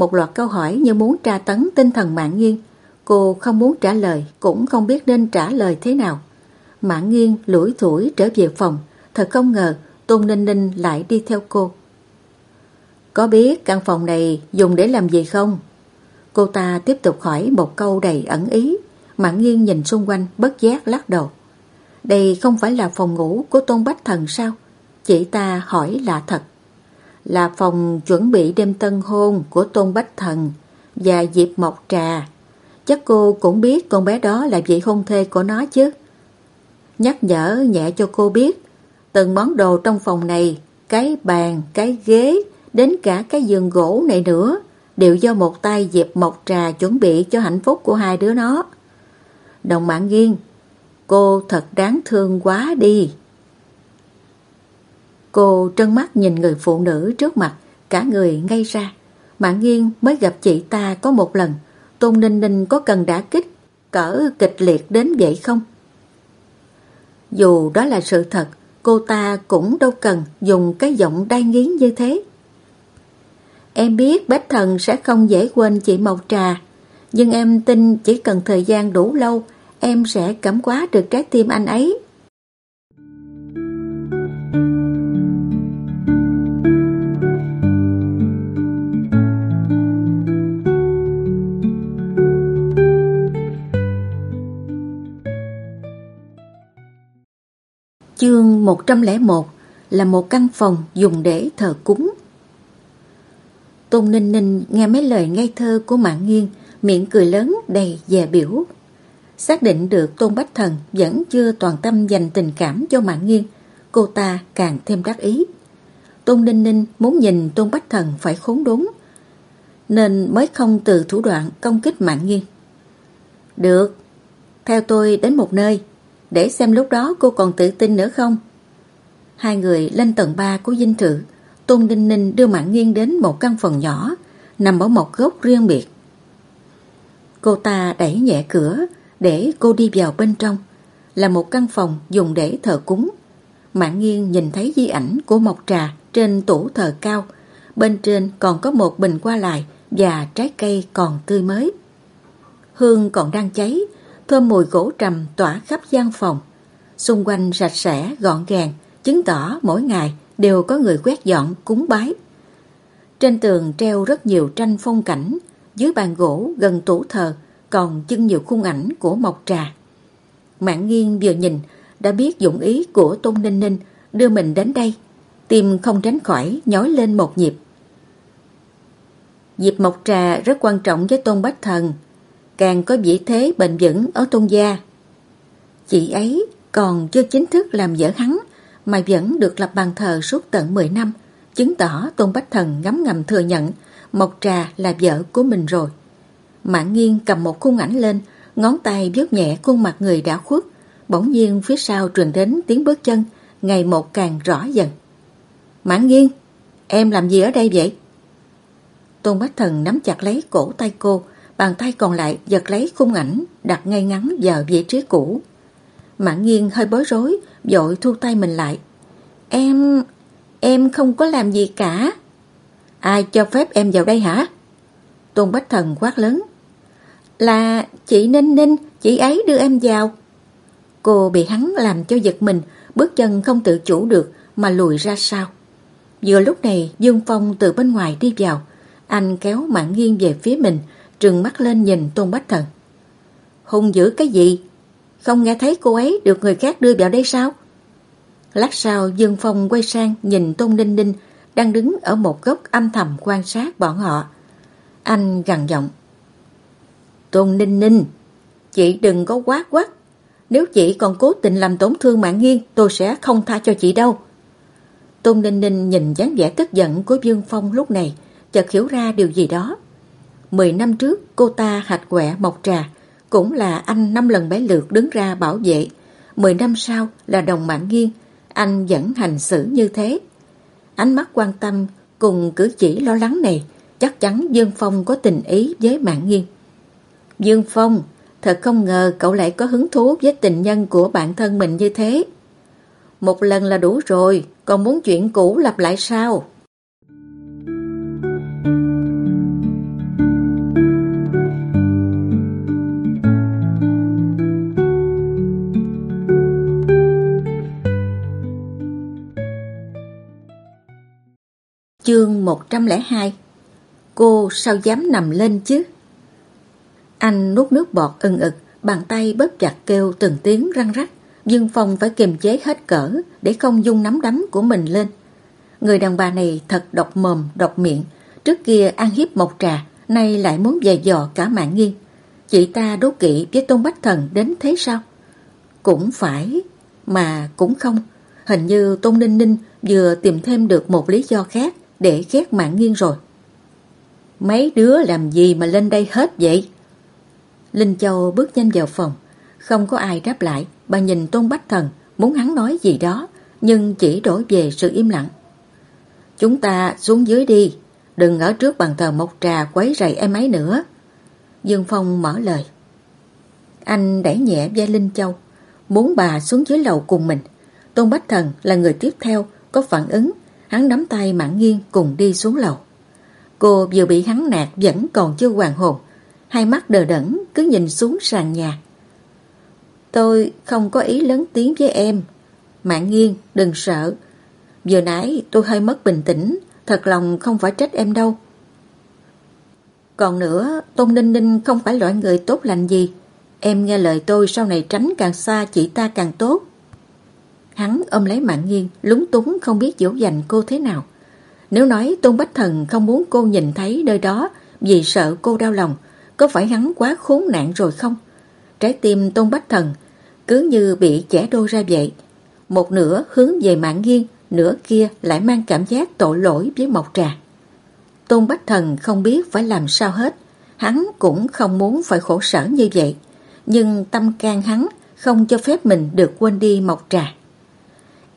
Một loạt câu hỏi như muốn tra tấn tinh thần mạng Nghiên. Cô không muốn trả lời, cũng không biết nên trả lời thế nào. Mạng Nghiên lủi thủi trở về phòng. Thật không ngờ Tôn Ninh Ninh lại đi theo cô. Có biết căn phòng này dùng để làm gì không? Cô ta tiếp tục hỏi một câu đầy ẩn ý. Mạng Nghiên nhìn xung quanh bất giác lắc đầu. Đây không phải là phòng ngủ của Tôn Bách Thần sao? Chị ta hỏi là thật. Là phòng chuẩn bị đêm tân hôn của Tôn Bách Thần và Diệp Mộc Trà. Chắc cô cũng biết con bé đó là vị hôn thê của nó chứ. Nhắc nhở nhẹ cho cô biết từng món đồ trong phòng này, cái bàn, cái ghế, đến cả cái giường gỗ này nữa, đều do một tay Diệp Mộc Trà chuẩn bị cho hạnh phúc của hai đứa nó. Đồng mạng nghiêng, cô thật đáng thương quá đi. Cô trân mắt nhìn người phụ nữ trước mặt, cả người ngay ra. Mạng nghiêng mới gặp chị ta có một lần, Tôn Ninh Ninh có cần đả kích, cỡ kịch liệt đến vậy không? Dù đó là sự thật, cô ta cũng đâu cần dùng cái giọng đai nghiến như thế. Em biết Bách Thần sẽ không dễ quên chị Mộc Trà, nhưng em tin chỉ cần thời gian đủ lâu, em sẽ cảm quá được trái tim anh ấy. 101 là một căn phòng dùng để thờ cúng. Tôn Ninh Ninh nghe mấy lời ngây thơ của Mạng Nghiên, miệng cười lớn đầy dè biểu. Xác định được Tôn Bách Thần vẫn chưa toàn tâm dành tình cảm cho Mạng Nghiên, cô ta càng thêm đắc ý. Tôn Ninh Ninh muốn nhìn Tôn Bách Thần phải khốn đốn, nên mới không từ thủ đoạn công kích Mạng Nghiên. Được, theo tôi đến một nơi, để xem lúc đó cô còn tự tin nữa không. Hai người lên tầng 3 của dinh thự, Tôn Đinh Ninh đưa Mạng Nghiên đến một căn phòng nhỏ, nằm ở một góc riêng biệt. Cô ta đẩy nhẹ cửa để cô đi vào bên trong, là một căn phòng dùng để thờ cúng. Mạng Nghiên nhìn thấy di ảnh của Mộc Trà trên tủ thờ cao, bên trên còn có một bình qua lại và trái cây còn tươi mới. Hương còn đang cháy, thơm mùi gỗ trầm tỏa khắp gian phòng. Xung quanh sạch sẽ, gọn gàng, chứng tỏ mỗi ngày đều có người quét dọn, cúng bái. Trên tường treo rất nhiều tranh phong cảnh, dưới bàn gỗ gần tủ thờ còn trưng nhiều khung ảnh của Mộc Trà. Mạng nghiêng vừa nhìn đã biết dụng ý của Tôn Ninh Ninh đưa mình đến đây, tim không tránh khỏi nhói lên một nhịp. Dịp Mộc Trà rất quan trọng với Tôn Bách Thần, càng có vị thế bền vững ở tôn gia. Chị ấy còn chưa chính thức làm vợ hắn mà vẫn được lập bàn thờ suốt tận 10 năm, chứng tỏ Tôn Bách Thần ngấm ngầm thừa nhận Mộc Trà là vợ của mình rồi. Mạng nghiêng cầm một khung ảnh lên, ngón tay vớt nhẹ khuôn mặt người đã khuất, bỗng nhiên phía sau truyền đến tiếng bước chân, ngày một càng rõ dần. Mạng nghiêng, em làm gì ở đây vậy? Tôn Bách Thần nắm chặt lấy cổ tay cô, Bàn tay còn lại giật lấy khung ảnh đặt ngay ngắn vào vị trí cũ. Mạng nghiêng hơi bối rối, dội thu tay mình lại. Em... em không có làm gì cả. Ai cho phép em vào đây hả? Tôn Bách Thần quát lớn. Là chị Ninh Ninh, chị ấy đưa em vào. Cô bị hắn làm cho giật mình, bước chân không tự chủ được mà lùi ra sau. Vừa lúc này Dương Phong từ bên ngoài đi vào, anh kéo mạng nghiêng về phía mình, trừng mắt lên nhìn Tôn Bách Thần. Hung dữ cái gì? Không nghe thấy cô ấy được người khác đưa vào đây sao? Lát sau Dương Phong quay sang nhìn Tôn Ninh Ninh đang đứng ở một góc âm thầm quan sát bọn họ. Anh gằn giọng. Tôn Ninh Ninh, chị đừng có quá quát. Nếu chị còn cố tình làm tổn thương mạng nghiêng, tôi sẽ không tha cho chị đâu. Tôn Ninh Ninh nhìn dáng vẻ tức giận của Dương Phong lúc này, chợt hiểu ra điều gì đó. Mười năm trước, cô ta hạch quẹ mọc trà, cũng là anh năm lần bé lượt đứng ra bảo vệ. Mười năm sau là đồng mạng nghiêng, anh vẫn hành xử như thế. Ánh mắt quan tâm cùng cử chỉ lo lắng này, chắc chắn Dương Phong có tình ý với mạng nghiêng. Dương Phong, thật không ngờ cậu lại có hứng thú với tình nhân của bạn thân mình như thế. Một lần là đủ rồi, còn muốn chuyện cũ lặp lại sao? Chương 102 Cô sao dám nằm lên chứ? Anh nuốt nước bọt ưng ực, bàn tay bóp chặt kêu từng tiếng răng rắc. Dương Phong phải kiềm chế hết cỡ để không dung nắm đấm của mình lên. Người đàn bà này thật độc mồm, độc miệng. Trước kia ăn hiếp một trà, nay lại muốn dè dò cả mạng nghiêng. Chị ta đố kỵ với Tôn Bách Thần đến thế sao? Cũng phải, mà cũng không. Hình như Tôn Ninh Ninh vừa tìm thêm được một lý do khác để ghét mạng nghiêng rồi. Mấy đứa làm gì mà lên đây hết vậy? Linh Châu bước nhanh vào phòng, không có ai đáp lại, bà nhìn Tôn Bách Thần muốn hắn nói gì đó, nhưng chỉ đổi về sự im lặng. Chúng ta xuống dưới đi, đừng ở trước bàn thờ mộc trà quấy rầy em ấy nữa. Dương Phong mở lời. Anh đẩy nhẹ vai Linh Châu, muốn bà xuống dưới lầu cùng mình. Tôn Bách Thần là người tiếp theo, có phản ứng, hắn nắm tay Mãn Nghiên cùng đi xuống lầu. Cô vừa bị hắn nạt vẫn còn chưa hoàn hồn, hai mắt đờ đẫn cứ nhìn xuống sàn nhà. Tôi không có ý lớn tiếng với em. Mạng nghiêng, đừng sợ. Vừa nãy tôi hơi mất bình tĩnh, thật lòng không phải trách em đâu. Còn nữa, Tôn Ninh Ninh không phải loại người tốt lành gì. Em nghe lời tôi sau này tránh càng xa chị ta càng tốt. Hắn ôm lấy mạng nghiêng, lúng túng không biết dỗ dành cô thế nào. Nếu nói Tôn Bách Thần không muốn cô nhìn thấy nơi đó vì sợ cô đau lòng, có phải hắn quá khốn nạn rồi không? Trái tim Tôn Bách Thần cứ như bị chẻ đôi ra vậy. Một nửa hướng về mạng nghiêng, nửa kia lại mang cảm giác tội lỗi với Mộc Trà. Tôn Bách Thần không biết phải làm sao hết, hắn cũng không muốn phải khổ sở như vậy, nhưng tâm can hắn không cho phép mình được quên đi Mộc Trà.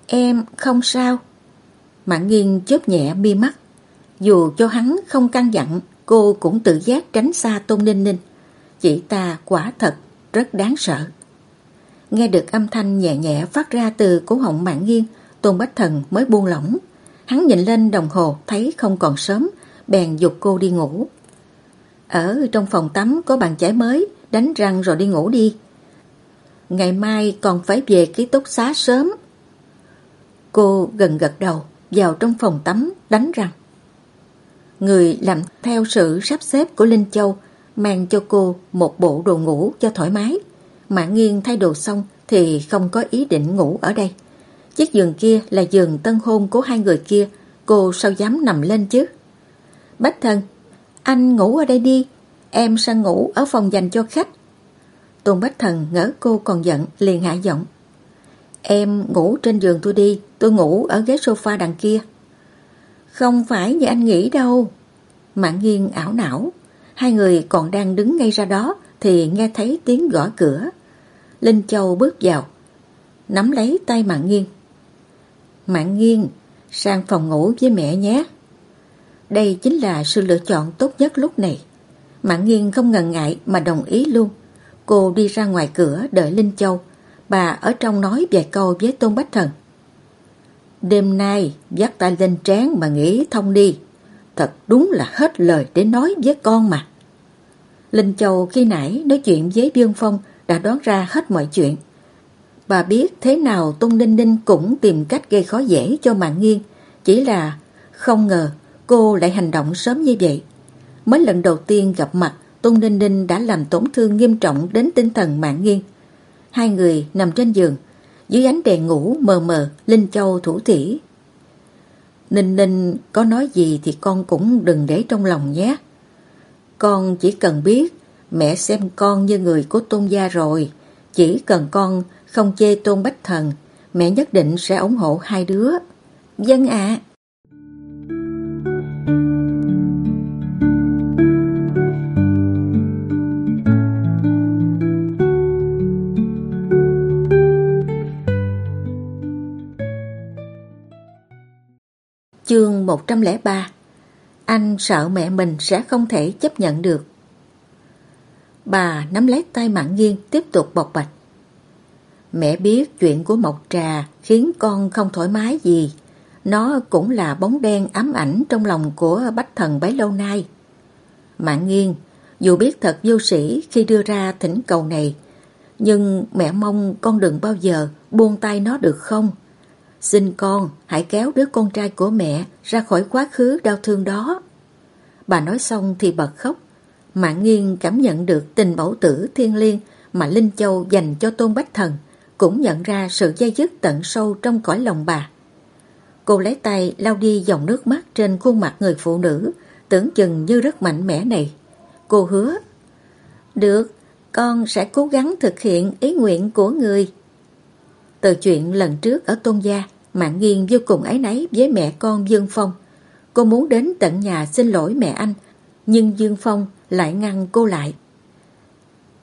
Em không sao. Mạng nghiên chớp nhẹ mi mắt. Dù cho hắn không căng dặn, cô cũng tự giác tránh xa Tôn Ninh Ninh. Chị ta quả thật rất đáng sợ. Nghe được âm thanh nhẹ nhẹ phát ra từ cổ họng mạng nghiêng, Tôn Bách Thần mới buông lỏng. Hắn nhìn lên đồng hồ thấy không còn sớm, bèn dục cô đi ngủ. Ở trong phòng tắm có bàn chải mới, đánh răng rồi đi ngủ đi. Ngày mai còn phải về ký túc xá sớm. Cô gần gật đầu, vào trong phòng tắm, đánh răng. Người làm theo sự sắp xếp của Linh Châu mang cho cô một bộ đồ ngủ cho thoải mái. Mạng nghiêng thay đồ xong thì không có ý định ngủ ở đây. Chiếc giường kia là giường tân hôn của hai người kia, cô sao dám nằm lên chứ? Bách thân, anh ngủ ở đây đi, em sang ngủ ở phòng dành cho khách. Tôn Bách Thần ngỡ cô còn giận, liền hạ giọng. Em ngủ trên giường tôi đi, tôi ngủ ở ghế sofa đằng kia. Không phải như anh nghĩ đâu. Mạng nghiêng ảo não, hai người còn đang đứng ngay ra đó thì nghe thấy tiếng gõ cửa. Linh Châu bước vào, nắm lấy tay Mạng nghiêng. Mạng nghiêng, sang phòng ngủ với mẹ nhé. Đây chính là sự lựa chọn tốt nhất lúc này. Mạng nghiêng không ngần ngại mà đồng ý luôn. Cô đi ra ngoài cửa đợi Linh Châu. Bà ở trong nói vài câu với Tôn Bách Thần. Đêm nay dắt tay lên trán mà nghĩ thông đi. Thật đúng là hết lời để nói với con mà. Linh Châu khi nãy nói chuyện với Dương Phong đã đoán ra hết mọi chuyện. Bà biết thế nào Tôn Ninh Ninh cũng tìm cách gây khó dễ cho Mạng Nghiên. Chỉ là không ngờ cô lại hành động sớm như vậy. Mới lần đầu tiên gặp mặt, Tôn Ninh Ninh đã làm tổn thương nghiêm trọng đến tinh thần Mạng nghiêng Hai người nằm trên giường, dưới ánh đèn ngủ mờ mờ, Linh Châu thủ thỉ. Ninh Ninh có nói gì thì con cũng đừng để trong lòng nhé. Con chỉ cần biết mẹ xem con như người của tôn gia rồi. Chỉ cần con không chê tôn bách thần, mẹ nhất định sẽ ủng hộ hai đứa. Dân ạ. Chương 103 Anh sợ mẹ mình sẽ không thể chấp nhận được. Bà nắm lấy tay Mạng Nghiên tiếp tục bộc bạch. Mẹ biết chuyện của Mộc Trà khiến con không thoải mái gì. Nó cũng là bóng đen ám ảnh trong lòng của Bách Thần bấy lâu nay. Mạng Nghiên, dù biết thật vô sĩ khi đưa ra thỉnh cầu này, nhưng mẹ mong con đừng bao giờ buông tay nó được không? Xin con hãy kéo đứa con trai của mẹ ra khỏi quá khứ đau thương đó. Bà nói xong thì bật khóc. Mạng nghiêng cảm nhận được tình mẫu tử thiên liêng mà Linh Châu dành cho Tôn Bách Thần, cũng nhận ra sự dây dứt tận sâu trong cõi lòng bà. Cô lấy tay lau đi dòng nước mắt trên khuôn mặt người phụ nữ, tưởng chừng như rất mạnh mẽ này. Cô hứa, Được, con sẽ cố gắng thực hiện ý nguyện của người. Từ chuyện lần trước ở Tôn Gia, Mạng Nghiên vô cùng ấy náy với mẹ con Dương Phong. Cô muốn đến tận nhà xin lỗi mẹ anh, nhưng Dương Phong lại ngăn cô lại.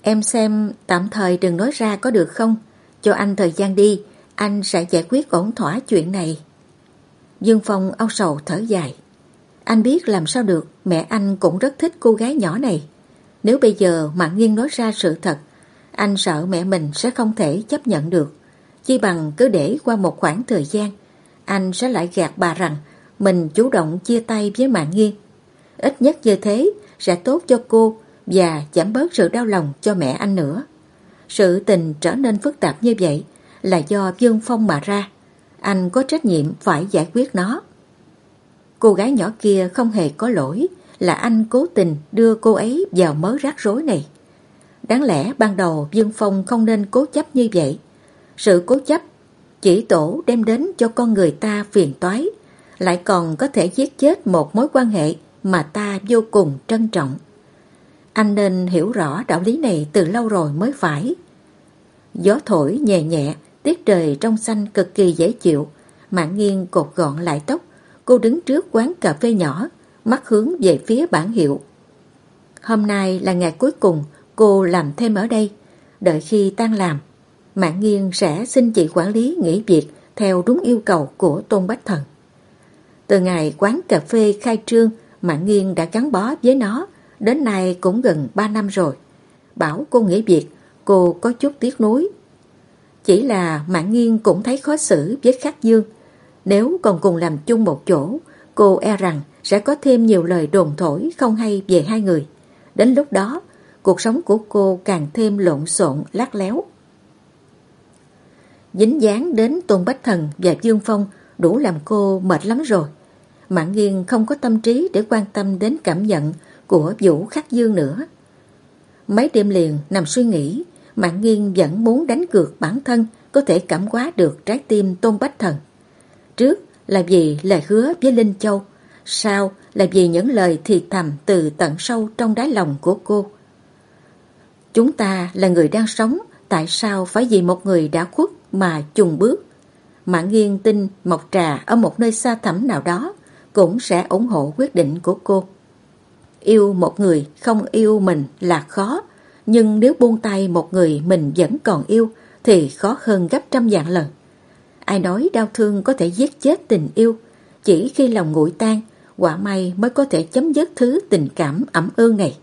Em xem tạm thời đừng nói ra có được không? Cho anh thời gian đi, anh sẽ giải quyết ổn thỏa chuyện này. Dương Phong âu sầu thở dài. Anh biết làm sao được, mẹ anh cũng rất thích cô gái nhỏ này. Nếu bây giờ Mạng Nghiên nói ra sự thật, anh sợ mẹ mình sẽ không thể chấp nhận được. Chi bằng cứ để qua một khoảng thời gian, anh sẽ lại gạt bà rằng mình chủ động chia tay với Mạng Nghiên. Ít nhất như thế sẽ tốt cho cô và giảm bớt sự đau lòng cho mẹ anh nữa. Sự tình trở nên phức tạp như vậy là do Dương Phong mà ra. Anh có trách nhiệm phải giải quyết nó. Cô gái nhỏ kia không hề có lỗi là anh cố tình đưa cô ấy vào mớ rắc rối này. Đáng lẽ ban đầu Dương Phong không nên cố chấp như vậy. Sự cố chấp chỉ tổ đem đến cho con người ta phiền toái, lại còn có thể giết chết một mối quan hệ mà ta vô cùng trân trọng. Anh nên hiểu rõ đạo lý này từ lâu rồi mới phải. Gió thổi nhẹ nhẹ, tiết trời trong xanh cực kỳ dễ chịu. Mạng nghiêng cột gọn lại tóc, cô đứng trước quán cà phê nhỏ, mắt hướng về phía bản hiệu. Hôm nay là ngày cuối cùng cô làm thêm ở đây. Đợi khi tan làm, Mạng Nghiên sẽ xin chị quản lý nghỉ việc theo đúng yêu cầu của Tôn Bách Thần. Từ ngày quán cà phê khai trương, Mạng Nghiên đã gắn bó với nó, đến nay cũng gần 3 năm rồi. Bảo cô nghỉ việc, cô có chút tiếc nuối. Chỉ là Mạng Nghiên cũng thấy khó xử với Khắc Dương. Nếu còn cùng làm chung một chỗ, cô e rằng sẽ có thêm nhiều lời đồn thổi không hay về hai người. Đến lúc đó, cuộc sống của cô càng thêm lộn xộn, lát léo. Dính dáng đến Tôn Bách Thần và Dương Phong đủ làm cô mệt lắm rồi. Mạng nghiêng không có tâm trí để quan tâm đến cảm nhận của Vũ Khắc Dương nữa. Mấy đêm liền nằm suy nghĩ, Mạng nghiêng vẫn muốn đánh cược bản thân có thể cảm hóa được trái tim Tôn Bách Thần. Trước là vì lời hứa với Linh Châu, sau là vì những lời thì thầm từ tận sâu trong đáy lòng của cô. Chúng ta là người đang sống, tại sao phải vì một người đã khuất mà chùng bước? Mạng nghiên tin Mộc Trà ở một nơi xa thẳm nào đó cũng sẽ ủng hộ quyết định của cô. Yêu một người không yêu mình là khó, nhưng nếu buông tay một người mình vẫn còn yêu thì khó hơn gấp trăm vạn lần. Ai nói đau thương có thể giết chết tình yêu, chỉ khi lòng nguội tan, quả may mới có thể chấm dứt thứ tình cảm ẩm ương này.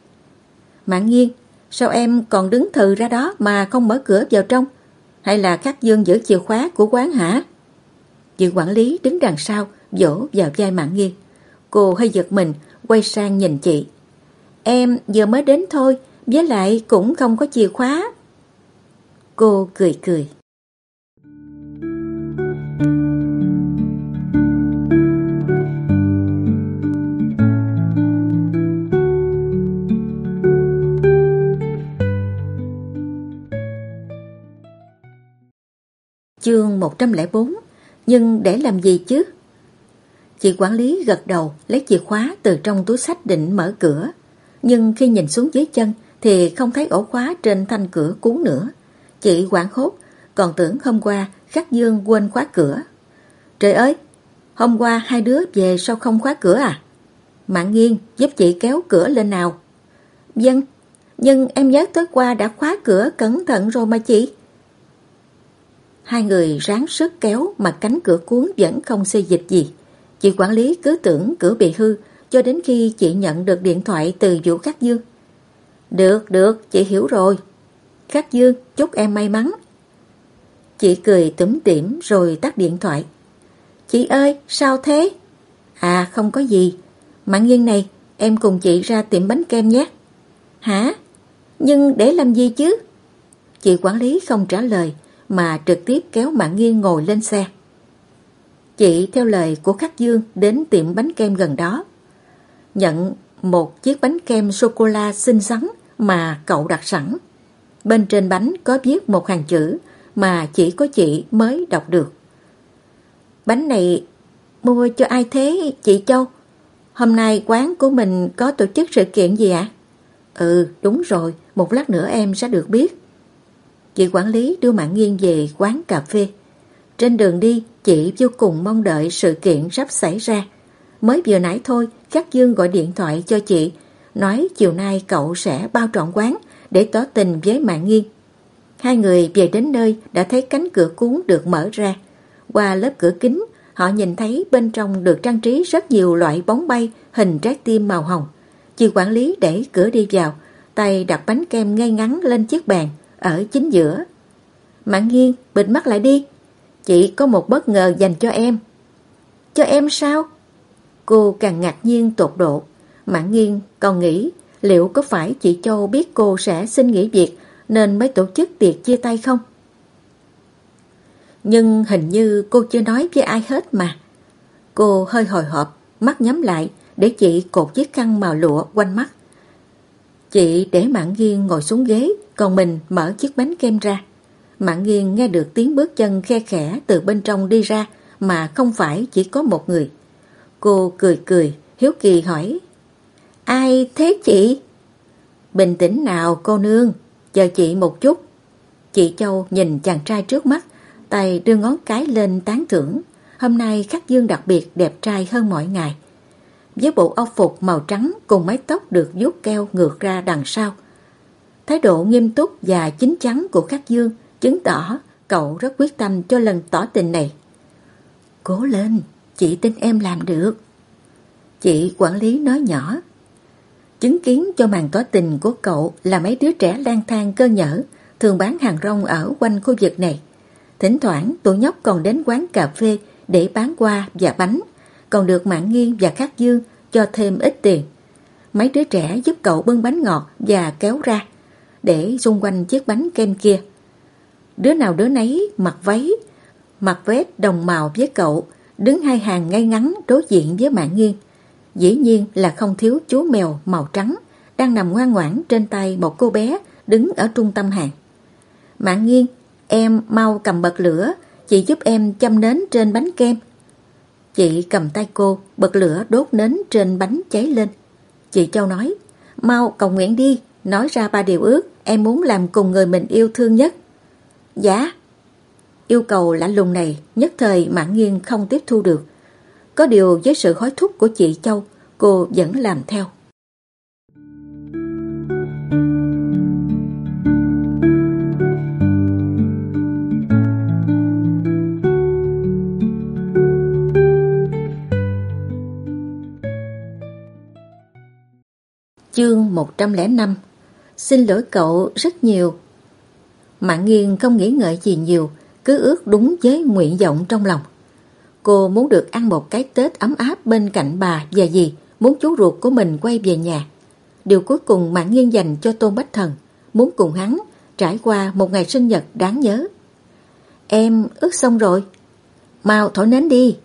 Mạng nghiêng, sao em còn đứng thừ ra đó mà không mở cửa vào trong? hay là Khắc Dương giữ chìa khóa của quán hả? Vị quản lý đứng đằng sau, vỗ vào vai Mạng Nghiên. Cô hơi giật mình, quay sang nhìn chị. Em vừa mới đến thôi, với lại cũng không có chìa khóa. Cô cười cười. Chương 104 Nhưng để làm gì chứ? Chị quản lý gật đầu lấy chìa khóa từ trong túi sách định mở cửa. Nhưng khi nhìn xuống dưới chân thì không thấy ổ khóa trên thanh cửa cuốn nữa. Chị quảng hốt, còn tưởng hôm qua Khắc Dương quên khóa cửa. Trời ơi, hôm qua hai đứa về sao không khóa cửa à? Mạng nghiêng giúp chị kéo cửa lên nào. Dân, nhưng em nhớ tối qua đã khóa cửa cẩn thận rồi mà chị. Hai người ráng sức kéo mà cánh cửa cuốn vẫn không xê dịch gì. Chị quản lý cứ tưởng cửa bị hư cho đến khi chị nhận được điện thoại từ Vũ Khắc Dương. Được, được, chị hiểu rồi. Khắc Dương, chúc em may mắn. Chị cười túm tỉm rồi tắt điện thoại. Chị ơi, sao thế? À, không có gì. Mạng nghiêng này, em cùng chị ra tiệm bánh kem nhé. Hả? Nhưng để làm gì chứ? Chị quản lý không trả lời mà trực tiếp kéo Mạng Nghiên ngồi lên xe. Chị theo lời của Khắc Dương đến tiệm bánh kem gần đó. Nhận một chiếc bánh kem sô-cô-la xinh xắn mà cậu đặt sẵn. Bên trên bánh có viết một hàng chữ mà chỉ có chị mới đọc được. Bánh này mua cho ai thế chị Châu? Hôm nay quán của mình có tổ chức sự kiện gì ạ? Ừ, đúng rồi, một lát nữa em sẽ được biết. Chị quản lý đưa Mạng Nghiên về quán cà phê. Trên đường đi, chị vô cùng mong đợi sự kiện sắp xảy ra. Mới vừa nãy thôi, Khắc Dương gọi điện thoại cho chị, nói chiều nay cậu sẽ bao trọn quán để tỏ tình với Mạng Nghiên. Hai người về đến nơi đã thấy cánh cửa cuốn được mở ra. Qua lớp cửa kính, họ nhìn thấy bên trong được trang trí rất nhiều loại bóng bay hình trái tim màu hồng. Chị quản lý đẩy cửa đi vào, tay đặt bánh kem ngay ngắn lên chiếc bàn, ở chính giữa. Mạng nghiêng, bịt mắt lại đi. Chị có một bất ngờ dành cho em. Cho em sao? Cô càng ngạc nhiên tột độ. Mạng nghiêng còn nghĩ liệu có phải chị Châu biết cô sẽ xin nghỉ việc nên mới tổ chức tiệc chia tay không? Nhưng hình như cô chưa nói với ai hết mà. Cô hơi hồi hộp, mắt nhắm lại để chị cột chiếc khăn màu lụa quanh mắt. Chị để Mạng Nghiên ngồi xuống ghế, còn mình mở chiếc bánh kem ra. Mạng Nghiên nghe được tiếng bước chân khe khẽ từ bên trong đi ra mà không phải chỉ có một người. Cô cười cười, hiếu kỳ hỏi. Ai thế chị? Bình tĩnh nào cô nương, chờ chị một chút. Chị Châu nhìn chàng trai trước mắt, tay đưa ngón cái lên tán thưởng. Hôm nay Khắc Dương đặc biệt đẹp trai hơn mọi ngày với bộ âu phục màu trắng cùng mái tóc được vuốt keo ngược ra đằng sau. Thái độ nghiêm túc và chính chắn của Khắc Dương chứng tỏ cậu rất quyết tâm cho lần tỏ tình này. Cố lên, chị tin em làm được. Chị quản lý nói nhỏ. Chứng kiến cho màn tỏ tình của cậu là mấy đứa trẻ lang thang cơ nhở, thường bán hàng rong ở quanh khu vực này. Thỉnh thoảng tụi nhóc còn đến quán cà phê để bán qua và bánh còn được Mạng Nghiên và Khắc Dương cho thêm ít tiền. Mấy đứa trẻ giúp cậu bưng bánh ngọt và kéo ra để xung quanh chiếc bánh kem kia. Đứa nào đứa nấy mặc váy, mặc vest đồng màu với cậu, đứng hai hàng ngay ngắn đối diện với Mạng Nghiên. Dĩ nhiên là không thiếu chú mèo màu trắng đang nằm ngoan ngoãn trên tay một cô bé đứng ở trung tâm hàng. Mạng Nghiên, em mau cầm bật lửa, chị giúp em châm nến trên bánh kem. Chị cầm tay cô, bật lửa đốt nến trên bánh cháy lên. Chị Châu nói, mau cầu nguyện đi, nói ra ba điều ước em muốn làm cùng người mình yêu thương nhất. Dạ. Yêu cầu lạnh lùng này nhất thời mạng nghiêng không tiếp thu được. Có điều với sự hối thúc của chị Châu, cô vẫn làm theo. Chương 105 Xin lỗi cậu rất nhiều. Mạng nghiêng không nghĩ ngợi gì nhiều, cứ ước đúng với nguyện vọng trong lòng. Cô muốn được ăn một cái Tết ấm áp bên cạnh bà và dì, muốn chú ruột của mình quay về nhà. Điều cuối cùng Mạng nghiêng dành cho Tôn Bách Thần, muốn cùng hắn trải qua một ngày sinh nhật đáng nhớ. Em ước xong rồi. mau thổi nến đi.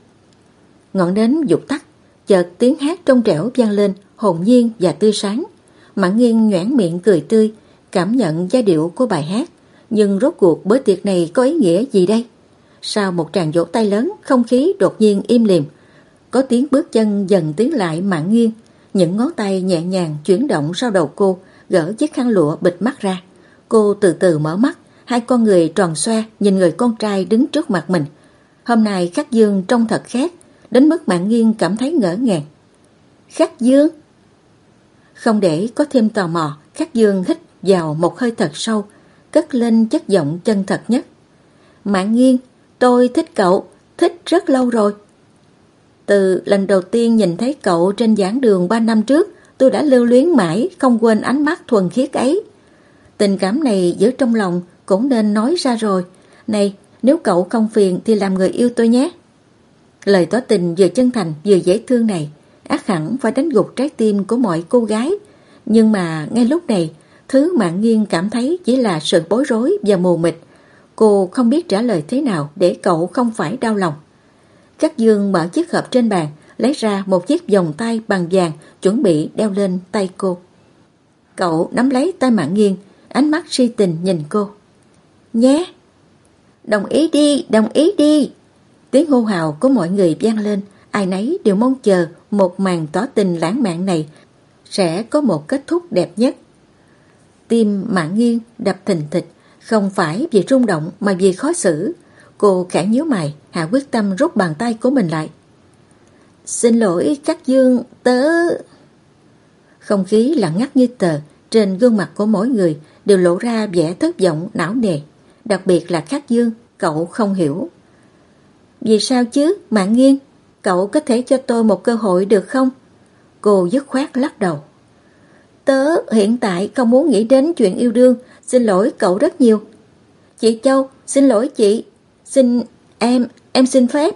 Ngọn nến dục tắt, chợt tiếng hát trong trẻo vang lên, hồn nhiên và tươi sáng. Mãn nghiêng nhoảng miệng cười tươi, cảm nhận giai điệu của bài hát. Nhưng rốt cuộc bữa tiệc này có ý nghĩa gì đây? Sau một tràng vỗ tay lớn, không khí đột nhiên im lìm. Có tiếng bước chân dần tiến lại mãn nghiêng. Những ngón tay nhẹ nhàng chuyển động sau đầu cô, gỡ chiếc khăn lụa bịt mắt ra. Cô từ từ mở mắt, hai con người tròn xoe nhìn người con trai đứng trước mặt mình. Hôm nay Khắc Dương trông thật khác, đến mức mạng nghiêng cảm thấy ngỡ ngàng. Khắc Dương? Không để có thêm tò mò, Khắc Dương hít vào một hơi thật sâu, cất lên chất giọng chân thật nhất. Mạng nghiêng, tôi thích cậu, thích rất lâu rồi. Từ lần đầu tiên nhìn thấy cậu trên giảng đường ba năm trước, tôi đã lưu luyến mãi, không quên ánh mắt thuần khiết ấy. Tình cảm này giữ trong lòng cũng nên nói ra rồi. Này, nếu cậu không phiền thì làm người yêu tôi nhé. Lời tỏ tình vừa chân thành vừa dễ thương này ác hẳn phải đánh gục trái tim của mọi cô gái. Nhưng mà ngay lúc này, thứ mạng nghiêng cảm thấy chỉ là sự bối rối và mù mịt. Cô không biết trả lời thế nào để cậu không phải đau lòng. Cát Dương mở chiếc hộp trên bàn, lấy ra một chiếc vòng tay bằng vàng chuẩn bị đeo lên tay cô. Cậu nắm lấy tay mạng nghiêng, ánh mắt si tình nhìn cô. Nhé! Đồng ý đi, đồng ý đi! Tiếng hô hào của mọi người vang lên, ai nấy đều mong chờ một màn tỏ tình lãng mạn này sẽ có một kết thúc đẹp nhất. Tim mạng nghiêng đập thình thịch, không phải vì rung động mà vì khó xử. Cô khẽ nhíu mày, hạ quyết tâm rút bàn tay của mình lại. Xin lỗi các dương, tớ... Không khí lặng ngắt như tờ, trên gương mặt của mỗi người đều lộ ra vẻ thất vọng não nề. Đặc biệt là Khắc Dương, cậu không hiểu. Vì sao chứ, Mạng Nghiên? Cậu có thể cho tôi một cơ hội được không? Cô dứt khoát lắc đầu. Tớ hiện tại không muốn nghĩ đến chuyện yêu đương, xin lỗi cậu rất nhiều. Chị Châu, xin lỗi chị. Xin em, em xin phép.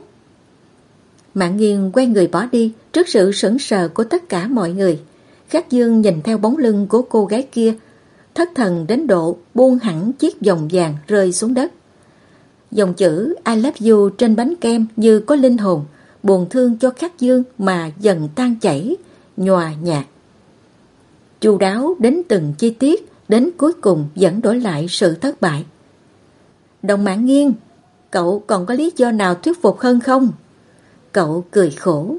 Mạng nghiêng quay người bỏ đi trước sự sững sờ của tất cả mọi người. Khắc Dương nhìn theo bóng lưng của cô gái kia, thất thần đến độ buông hẳn chiếc vòng vàng rơi xuống đất. Dòng chữ I love you trên bánh kem như có linh hồn, buồn thương cho Khắc Dương mà dần tan chảy, nhòa nhạt. Chu đáo đến từng chi tiết, đến cuối cùng vẫn đổi lại sự thất bại. Đồng mạng nghiêng, cậu còn có lý do nào thuyết phục hơn không? Cậu cười khổ.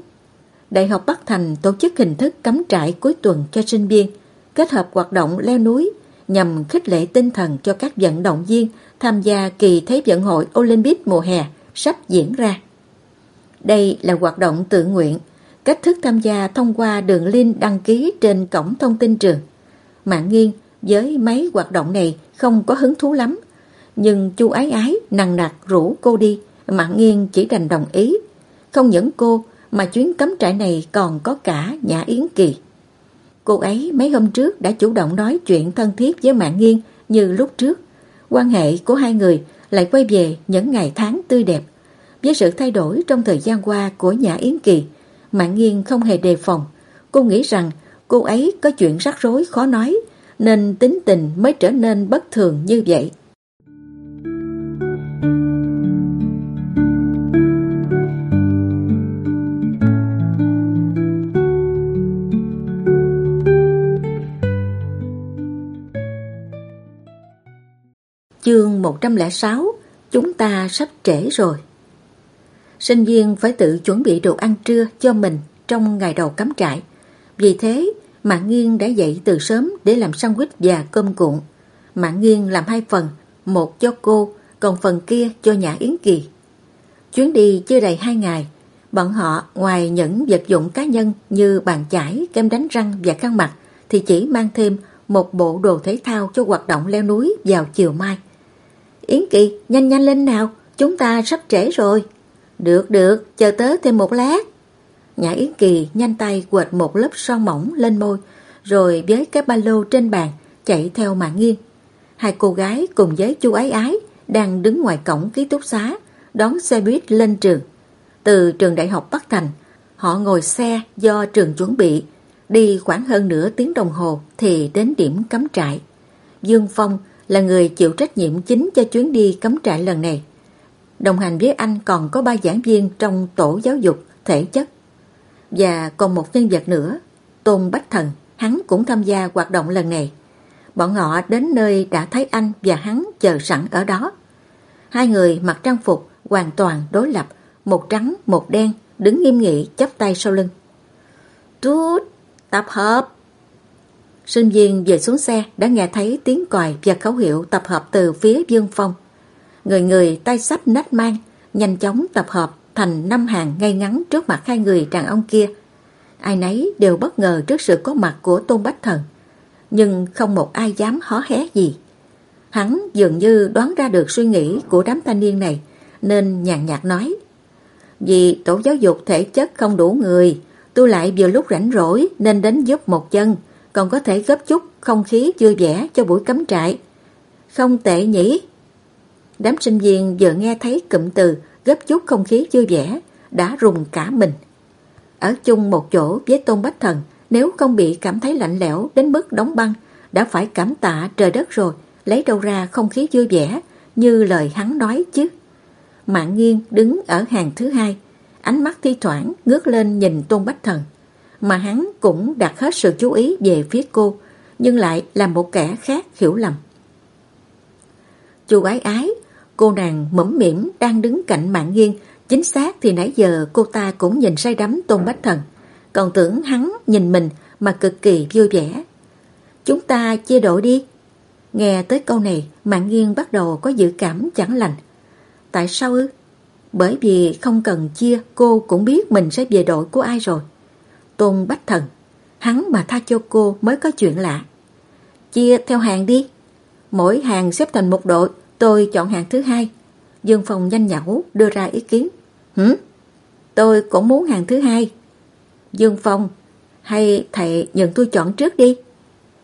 Đại học Bắc Thành tổ chức hình thức cắm trại cuối tuần cho sinh viên, kết hợp hoạt động leo núi nhằm khích lệ tinh thần cho các vận động viên tham gia kỳ Thế vận hội Olympic mùa hè sắp diễn ra. Đây là hoạt động tự nguyện, cách thức tham gia thông qua đường link đăng ký trên cổng thông tin trường. Mạng nghiêng với mấy hoạt động này không có hứng thú lắm, nhưng chu ái ái nằng nặc rủ cô đi, Mạng nghiêng chỉ đành đồng ý. Không những cô mà chuyến cắm trại này còn có cả Nhã Yến Kỳ. Cô ấy mấy hôm trước đã chủ động nói chuyện thân thiết với Mạng nghiêng như lúc trước. Quan hệ của hai người lại quay về những ngày tháng tươi đẹp. Với sự thay đổi trong thời gian qua của nhà Yến Kỳ, Mạng Nghiên không hề đề phòng. Cô nghĩ rằng cô ấy có chuyện rắc rối khó nói, nên tính tình mới trở nên bất thường như vậy. Chương 106 Chúng ta sắp trễ rồi Sinh viên phải tự chuẩn bị đồ ăn trưa cho mình trong ngày đầu cắm trại. Vì thế, Mạng Nghiên đã dậy từ sớm để làm sandwich và cơm cuộn. Mạng Nghiên làm hai phần, một cho cô, còn phần kia cho Nhã Yến Kỳ. Chuyến đi chưa đầy hai ngày, bọn họ ngoài những vật dụng cá nhân như bàn chải, kem đánh răng và khăn mặt thì chỉ mang thêm một bộ đồ thể thao cho hoạt động leo núi vào chiều mai. Yến Kỳ, nhanh nhanh lên nào, chúng ta sắp trễ rồi. Được, được, chờ tớ thêm một lát. Nhã Yến Kỳ nhanh tay quệt một lớp son mỏng lên môi, rồi với cái ba lô trên bàn chạy theo mạng nghiêng. Hai cô gái cùng với chú ái ái đang đứng ngoài cổng ký túc xá, đón xe buýt lên trường. Từ trường đại học Bắc Thành, họ ngồi xe do trường chuẩn bị, đi khoảng hơn nửa tiếng đồng hồ thì đến điểm cắm trại. Dương Phong là người chịu trách nhiệm chính cho chuyến đi cắm trại lần này. Đồng hành với anh còn có ba giảng viên trong tổ giáo dục, thể chất. Và còn một nhân vật nữa, Tôn Bách Thần, hắn cũng tham gia hoạt động lần này. Bọn họ đến nơi đã thấy anh và hắn chờ sẵn ở đó. Hai người mặc trang phục hoàn toàn đối lập, một trắng, một đen, đứng nghiêm nghị chắp tay sau lưng. Tút, tập hợp. Sinh viên về xuống xe đã nghe thấy tiếng còi và khẩu hiệu tập hợp từ phía Dương Phong. Người người tay sắp nách mang, nhanh chóng tập hợp thành năm hàng ngay ngắn trước mặt hai người đàn ông kia. Ai nấy đều bất ngờ trước sự có mặt của Tôn Bách Thần, nhưng không một ai dám hó hé gì. Hắn dường như đoán ra được suy nghĩ của đám thanh niên này, nên nhàn nhạt nói. Vì tổ giáo dục thể chất không đủ người, tôi lại vừa lúc rảnh rỗi nên đến giúp một chân, còn có thể góp chút không khí vui vẻ cho buổi cắm trại. Không tệ nhỉ? Đám sinh viên vừa nghe thấy cụm từ gấp chút không khí vui vẻ, đã rùng cả mình. Ở chung một chỗ với Tôn Bách Thần, nếu không bị cảm thấy lạnh lẽo đến mức đóng băng, đã phải cảm tạ trời đất rồi, lấy đâu ra không khí vui vẻ, như lời hắn nói chứ. Mạng nghiêng đứng ở hàng thứ hai, ánh mắt thi thoảng ngước lên nhìn Tôn Bách Thần. Mà hắn cũng đặt hết sự chú ý về phía cô, nhưng lại là một kẻ khác hiểu lầm. Chu ái ái, cô nàng mẫm mỉm đang đứng cạnh mạng nghiêng, chính xác thì nãy giờ cô ta cũng nhìn say đắm Tôn Bách Thần, còn tưởng hắn nhìn mình mà cực kỳ vui vẻ. Chúng ta chia đội đi. Nghe tới câu này, mạng nghiêng bắt đầu có dự cảm chẳng lành. Tại sao ư? Bởi vì không cần chia cô cũng biết mình sẽ về đội của ai rồi. Tôn Bách Thần, hắn mà tha cho cô mới có chuyện lạ. Chia theo hàng đi. Mỗi hàng xếp thành một đội, tôi chọn hàng thứ hai. Dương Phong nhanh nhẩu đưa ra ý kiến. Hử? Tôi cũng muốn hàng thứ hai. Dương Phong, hay thầy nhận tôi chọn trước đi.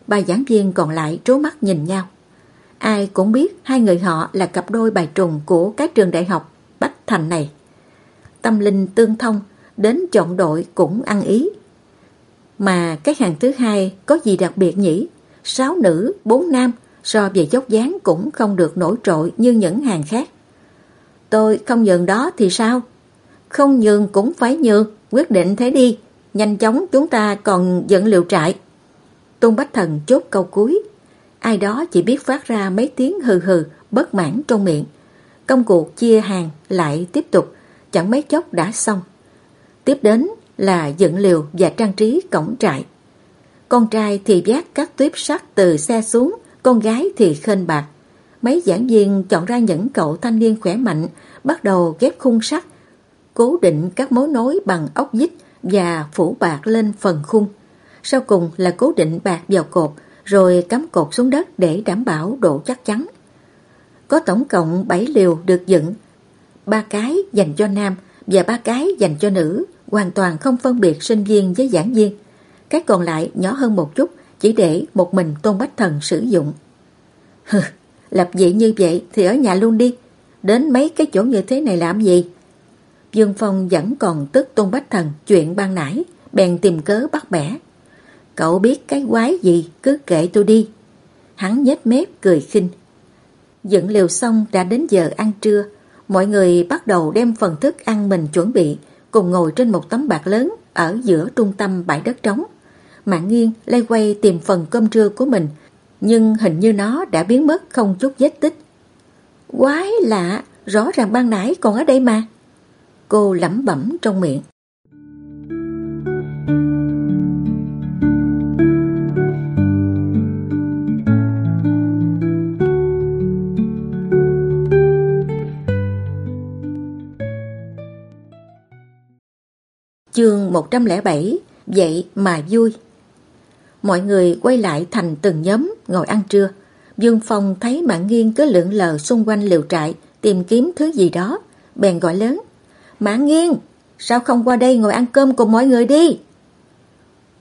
Ba giảng viên còn lại trố mắt nhìn nhau. Ai cũng biết hai người họ là cặp đôi bài trùng của các trường đại học Bách Thành này. Tâm linh tương thông, đến chọn đội cũng ăn ý. Mà cái hàng thứ hai có gì đặc biệt nhỉ? Sáu nữ, bốn nam, so về dốc dáng cũng không được nổi trội như những hàng khác. Tôi không nhường đó thì sao? Không nhường cũng phải nhường, quyết định thế đi. Nhanh chóng chúng ta còn dẫn liệu trại. Tôn Bách Thần chốt câu cuối. Ai đó chỉ biết phát ra mấy tiếng hừ hừ, bất mãn trong miệng. Công cuộc chia hàng lại tiếp tục, chẳng mấy chốc đã xong. Tiếp đến là dựng liều và trang trí cổng trại. Con trai thì vác các tuyếp sắt từ xe xuống, con gái thì khênh bạc. Mấy giảng viên chọn ra những cậu thanh niên khỏe mạnh, bắt đầu ghép khung sắt, cố định các mối nối bằng ốc vít và phủ bạc lên phần khung. Sau cùng là cố định bạc vào cột, rồi cắm cột xuống đất để đảm bảo độ chắc chắn. Có tổng cộng 7 liều được dựng, ba cái dành cho nam và ba cái dành cho nữ, hoàn toàn không phân biệt sinh viên với giảng viên. Cái còn lại nhỏ hơn một chút, chỉ để một mình Tôn Bách Thần sử dụng. Hừ, lập dị như vậy thì ở nhà luôn đi, đến mấy cái chỗ như thế này làm gì? Dương Phong vẫn còn tức Tôn Bách Thần chuyện ban nãy, bèn tìm cớ bắt bẻ. Cậu biết cái quái gì, cứ kệ tôi đi. Hắn nhếch mép cười khinh. Dựng liều xong đã đến giờ ăn trưa, mọi người bắt đầu đem phần thức ăn mình chuẩn bị, cùng ngồi trên một tấm bạc lớn ở giữa trung tâm bãi đất trống. Mạng nghiêng lay quay tìm phần cơm trưa của mình, nhưng hình như nó đã biến mất không chút vết tích. Quái lạ, rõ ràng ban nãy còn ở đây mà. Cô lẩm bẩm trong miệng. Chương 107 Vậy mà vui Mọi người quay lại thành từng nhóm ngồi ăn trưa. Dương Phong thấy Mạng Nghiên cứ lượn lờ xung quanh liều trại tìm kiếm thứ gì đó. Bèn gọi lớn Mạng Nghiên, sao không qua đây ngồi ăn cơm cùng mọi người đi?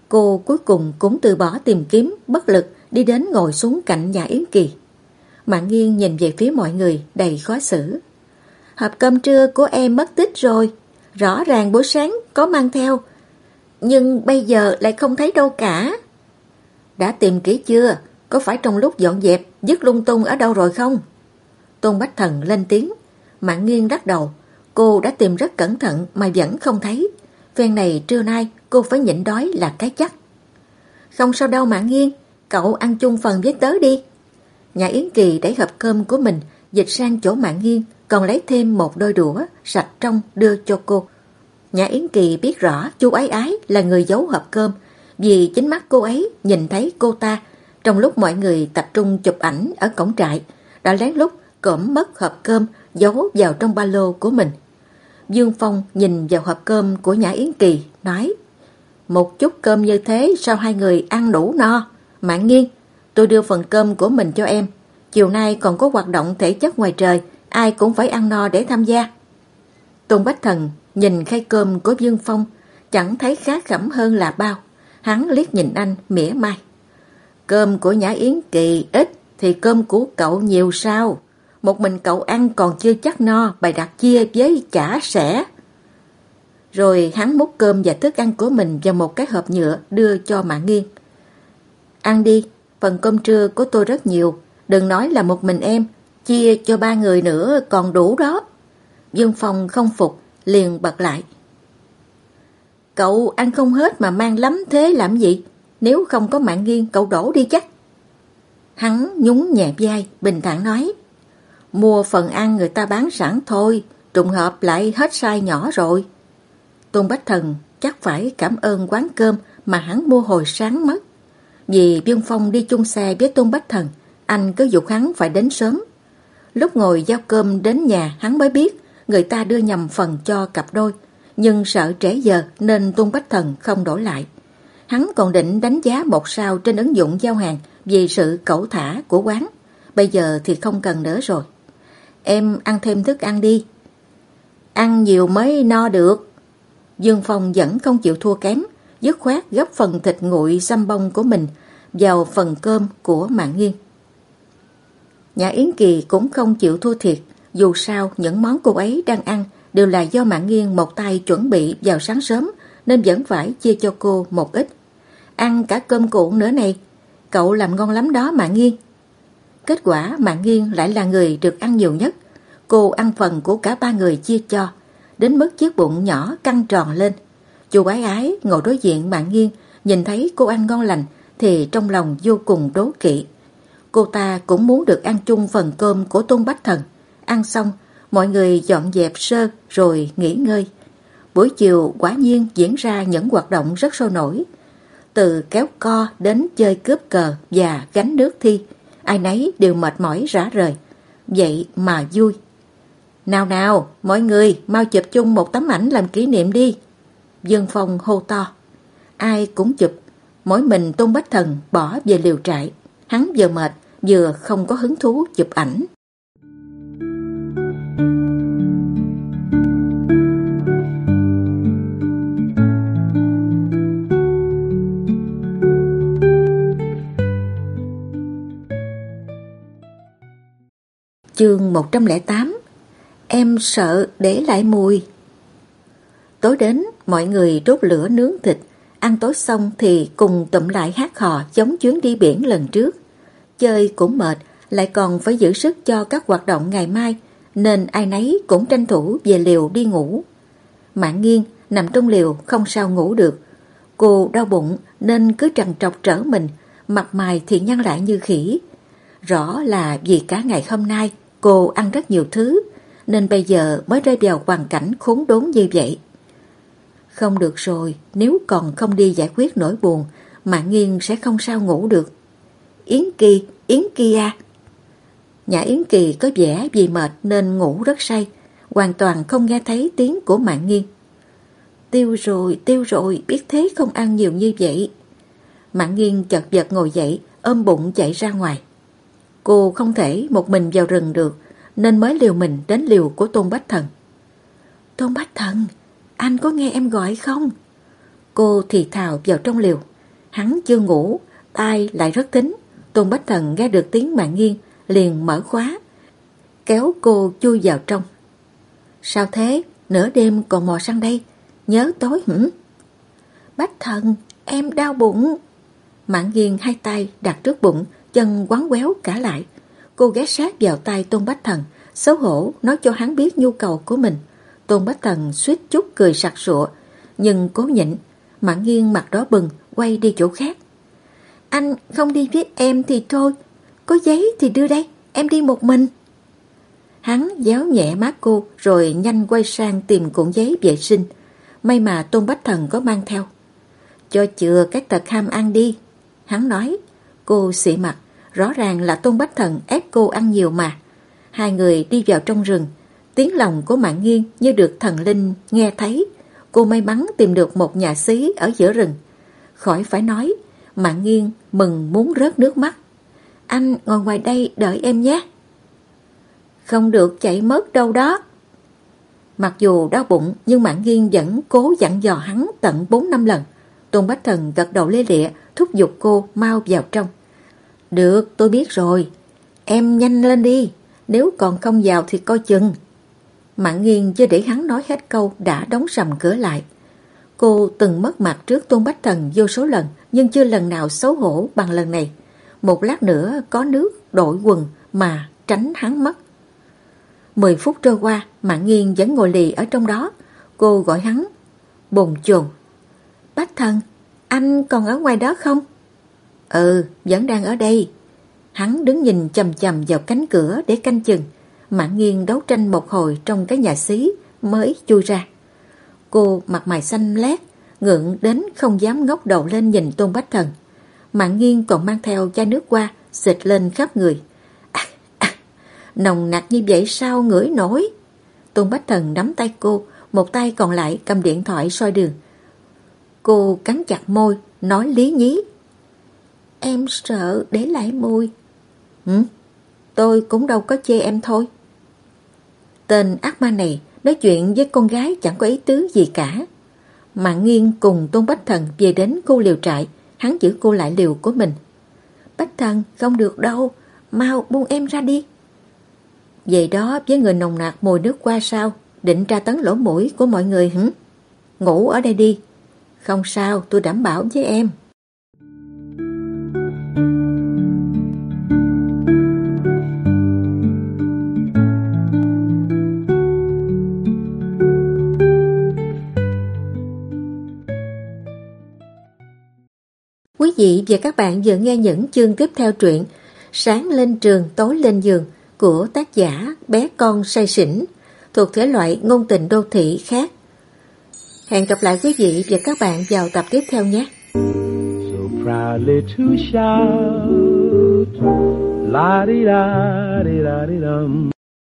Cô cuối cùng cũng từ bỏ tìm kiếm, bất lực đi đến ngồi xuống cạnh nhà Yến Kỳ. Mạng Nghiên nhìn về phía mọi người đầy khó xử. Hộp cơm trưa của em mất tích rồi. Rõ ràng buổi sáng có mang theo, nhưng bây giờ lại không thấy đâu cả. Đã tìm kỹ chưa? Có phải trong lúc dọn dẹp, dứt lung tung ở đâu rồi không? Tôn Bách Thần lên tiếng. Mạng nghiêng đắc đầu. Cô đã tìm rất cẩn thận mà vẫn không thấy. Phen này trưa nay cô phải nhịn đói là cái chắc. Không sao đâu Mạng nghiêng, cậu ăn chung phần với tớ đi. Nhà Yến Kỳ đẩy hộp cơm của mình dịch sang chỗ Mạng nghiêng còn lấy thêm một đôi đũa sạch trong đưa cho cô. Nhà Yến Kỳ biết rõ chú ái ái là người giấu hộp cơm vì chính mắt cô ấy nhìn thấy cô ta trong lúc mọi người tập trung chụp ảnh ở cổng trại đã lén lút cõm mất hộp cơm giấu vào trong ba lô của mình. Dương Phong nhìn vào hộp cơm của Nhã Yến Kỳ, nói Một chút cơm như thế sao hai người ăn đủ no? Mạng nghiêng, tôi đưa phần cơm của mình cho em. Chiều nay còn có hoạt động thể chất ngoài trời, ai cũng phải ăn no để tham gia. Tôn Bách Thần nhìn khay cơm của Dương Phong, chẳng thấy khá khẩm hơn là bao. Hắn liếc nhìn anh, mỉa mai. Cơm của Nhã Yến Kỳ ít, thì cơm của cậu nhiều sao? Một mình cậu ăn còn chưa chắc no, bày đặt chia với chả sẻ. Rồi hắn múc cơm và thức ăn của mình vào một cái hộp nhựa đưa cho Mạng Nghiên. Ăn đi, phần cơm trưa của tôi rất nhiều, đừng nói là một mình em, chia cho ba người nữa còn đủ đó. Dương Phong không phục, liền bật lại. Cậu ăn không hết mà mang lắm thế làm gì? Nếu không có mạng nghiêng cậu đổ đi chắc. Hắn nhún nhẹ vai, bình thản nói. Mua phần ăn người ta bán sẵn thôi, trùng hợp lại hết sai nhỏ rồi. Tôn Bách Thần chắc phải cảm ơn quán cơm mà hắn mua hồi sáng mất. Vì biên Phong đi chung xe với Tôn Bách Thần, anh cứ dục hắn phải đến sớm. Lúc ngồi giao cơm đến nhà hắn mới biết người ta đưa nhầm phần cho cặp đôi, nhưng sợ trễ giờ nên Tôn Bách Thần không đổi lại. Hắn còn định đánh giá một sao trên ứng dụng giao hàng vì sự cẩu thả của quán. Bây giờ thì không cần nữa rồi. Em ăn thêm thức ăn đi. Ăn nhiều mới no được. Dương Phong vẫn không chịu thua kém, dứt khoát gấp phần thịt nguội xăm bông của mình vào phần cơm của Mạng Nghiên. Nhà Yến Kỳ cũng không chịu thua thiệt, dù sao những món cô ấy đang ăn đều là do Mạng Nghiên một tay chuẩn bị vào sáng sớm nên vẫn phải chia cho cô một ít. Ăn cả cơm cuộn nữa này, cậu làm ngon lắm đó Mạng Nghiên. Kết quả Mạng Nghiên lại là người được ăn nhiều nhất. Cô ăn phần của cả ba người chia cho, đến mức chiếc bụng nhỏ căng tròn lên. Chú ái ái ngồi đối diện Mạng Nghiên, nhìn thấy cô ăn ngon lành thì trong lòng vô cùng đố kỵ. Cô ta cũng muốn được ăn chung phần cơm của Tôn Bách Thần. Ăn xong, mọi người dọn dẹp sơ rồi nghỉ ngơi. Buổi chiều quả nhiên diễn ra những hoạt động rất sôi nổi. Từ kéo co đến chơi cướp cờ và gánh nước thi, ai nấy đều mệt mỏi rã rời. Vậy mà vui. Nào nào, mọi người mau chụp chung một tấm ảnh làm kỷ niệm đi. Dương Phong hô to. Ai cũng chụp, mỗi mình Tôn Bách Thần bỏ về liều trại. Hắn vừa mệt, vừa không có hứng thú chụp ảnh. Chương 108 Em sợ để lại mùi Tối đến, mọi người đốt lửa nướng thịt, ăn tối xong thì cùng tụm lại hát hò giống chuyến đi biển lần trước. Chơi cũng mệt, lại còn phải giữ sức cho các hoạt động ngày mai, nên ai nấy cũng tranh thủ về liều đi ngủ. Mạng nghiêng, nằm trong liều không sao ngủ được. Cô đau bụng nên cứ trằn trọc trở mình, mặt mày thì nhăn lại như khỉ. Rõ là vì cả ngày hôm nay cô ăn rất nhiều thứ, nên bây giờ mới rơi vào hoàn cảnh khốn đốn như vậy. Không được rồi, nếu còn không đi giải quyết nỗi buồn, Mạng Nghiên sẽ không sao ngủ được. Yến Kỳ, Yến Kỳ à! nhà Yến Kỳ có vẻ vì mệt nên ngủ rất say, hoàn toàn không nghe thấy tiếng của Mạng Nghiên. Tiêu rồi, tiêu rồi, biết thế không ăn nhiều như vậy. Mạng Nghiên chật vật ngồi dậy, ôm bụng chạy ra ngoài. Cô không thể một mình vào rừng được, nên mới liều mình đến liều của Tôn Bách Thần. Tôn Bách Thần, anh có nghe em gọi không? Cô thì thào vào trong liều. Hắn chưa ngủ, tai lại rất tính. Tôn Bách Thần nghe được tiếng mạng nghiêng, liền mở khóa, kéo cô chui vào trong. Sao thế? Nửa đêm còn mò sang đây, nhớ tối hử? Bách Thần, em đau bụng. Mạng nghiêng hai tay đặt trước bụng, chân quán quéo cả lại. Cô ghé sát vào tay Tôn Bách Thần, xấu hổ nói cho hắn biết nhu cầu của mình. Tôn Bách Thần suýt chút cười sặc sụa, nhưng cố nhịn, Mạng nghiêng mặt đó bừng, quay đi chỗ khác. Anh không đi với em thì thôi, có giấy thì đưa đây, em đi một mình. Hắn giáo nhẹ má cô rồi nhanh quay sang tìm cuộn giấy vệ sinh. May mà Tôn Bách Thần có mang theo. Cho chừa các tật ham ăn đi. Hắn nói, cô xị mặt, rõ ràng là Tôn Bách Thần ép cô ăn nhiều mà. Hai người đi vào trong rừng, tiếng lòng của mạng nghiêng như được thần linh nghe thấy. Cô may mắn tìm được một nhà xí ở giữa rừng. Khỏi phải nói, mạng nghiêng mừng muốn rớt nước mắt. Anh ngồi ngoài đây đợi em nhé. Không được chạy mất đâu đó. Mặc dù đau bụng nhưng Mạng Nghiên vẫn cố dặn dò hắn tận 4 năm lần. Tôn Bách Thần gật đầu lê lịa thúc giục cô mau vào trong. Được, tôi biết rồi. Em nhanh lên đi. Nếu còn không vào thì coi chừng. Mạng nghiêng chưa để hắn nói hết câu đã đóng sầm cửa lại. Cô từng mất mặt trước Tôn Bách Thần vô số lần nhưng chưa lần nào xấu hổ bằng lần này. Một lát nữa có nước đổi quần mà tránh hắn mất. Mười phút trôi qua, Mạng Nghiên vẫn ngồi lì ở trong đó. Cô gọi hắn. Bồn chồn. Bách thần, anh còn ở ngoài đó không? Ừ, vẫn đang ở đây. Hắn đứng nhìn chầm chầm vào cánh cửa để canh chừng. Mạng nghiêng đấu tranh một hồi trong cái nhà xí mới chui ra. Cô mặt mày xanh lét, ngượng đến không dám ngóc đầu lên nhìn Tôn Bách Thần. Mạng nghiêng còn mang theo chai nước qua, xịt lên khắp người à, à, nồng nặc như vậy sao ngửi nổi. Tôn Bách Thần nắm tay cô, một tay còn lại cầm điện thoại soi đường. Cô cắn chặt môi, nói lý nhí. Em sợ để lại mùi. Ừ, tôi cũng đâu có chê em thôi. Tên ác ma này nói chuyện với con gái chẳng có ý tứ gì cả. Mạng nghiêng cùng Tôn Bách Thần về đến khu liều trại, hắn giữ cô lại liều của mình. Bách Thần không được đâu, mau buông em ra đi. Vậy đó với người nồng nạc mùi nước qua sao Định tra tấn lỗ mũi của mọi người hử Ngủ ở đây đi Không sao tôi đảm bảo với em Quý vị và các bạn vừa nghe những chương tiếp theo truyện Sáng lên trường, tối lên giường của tác giả Bé Con Say Sỉnh thuộc thể loại ngôn tình đô thị khác. Hẹn gặp lại quý vị và các bạn vào tập tiếp theo nhé. Proudly to shout, la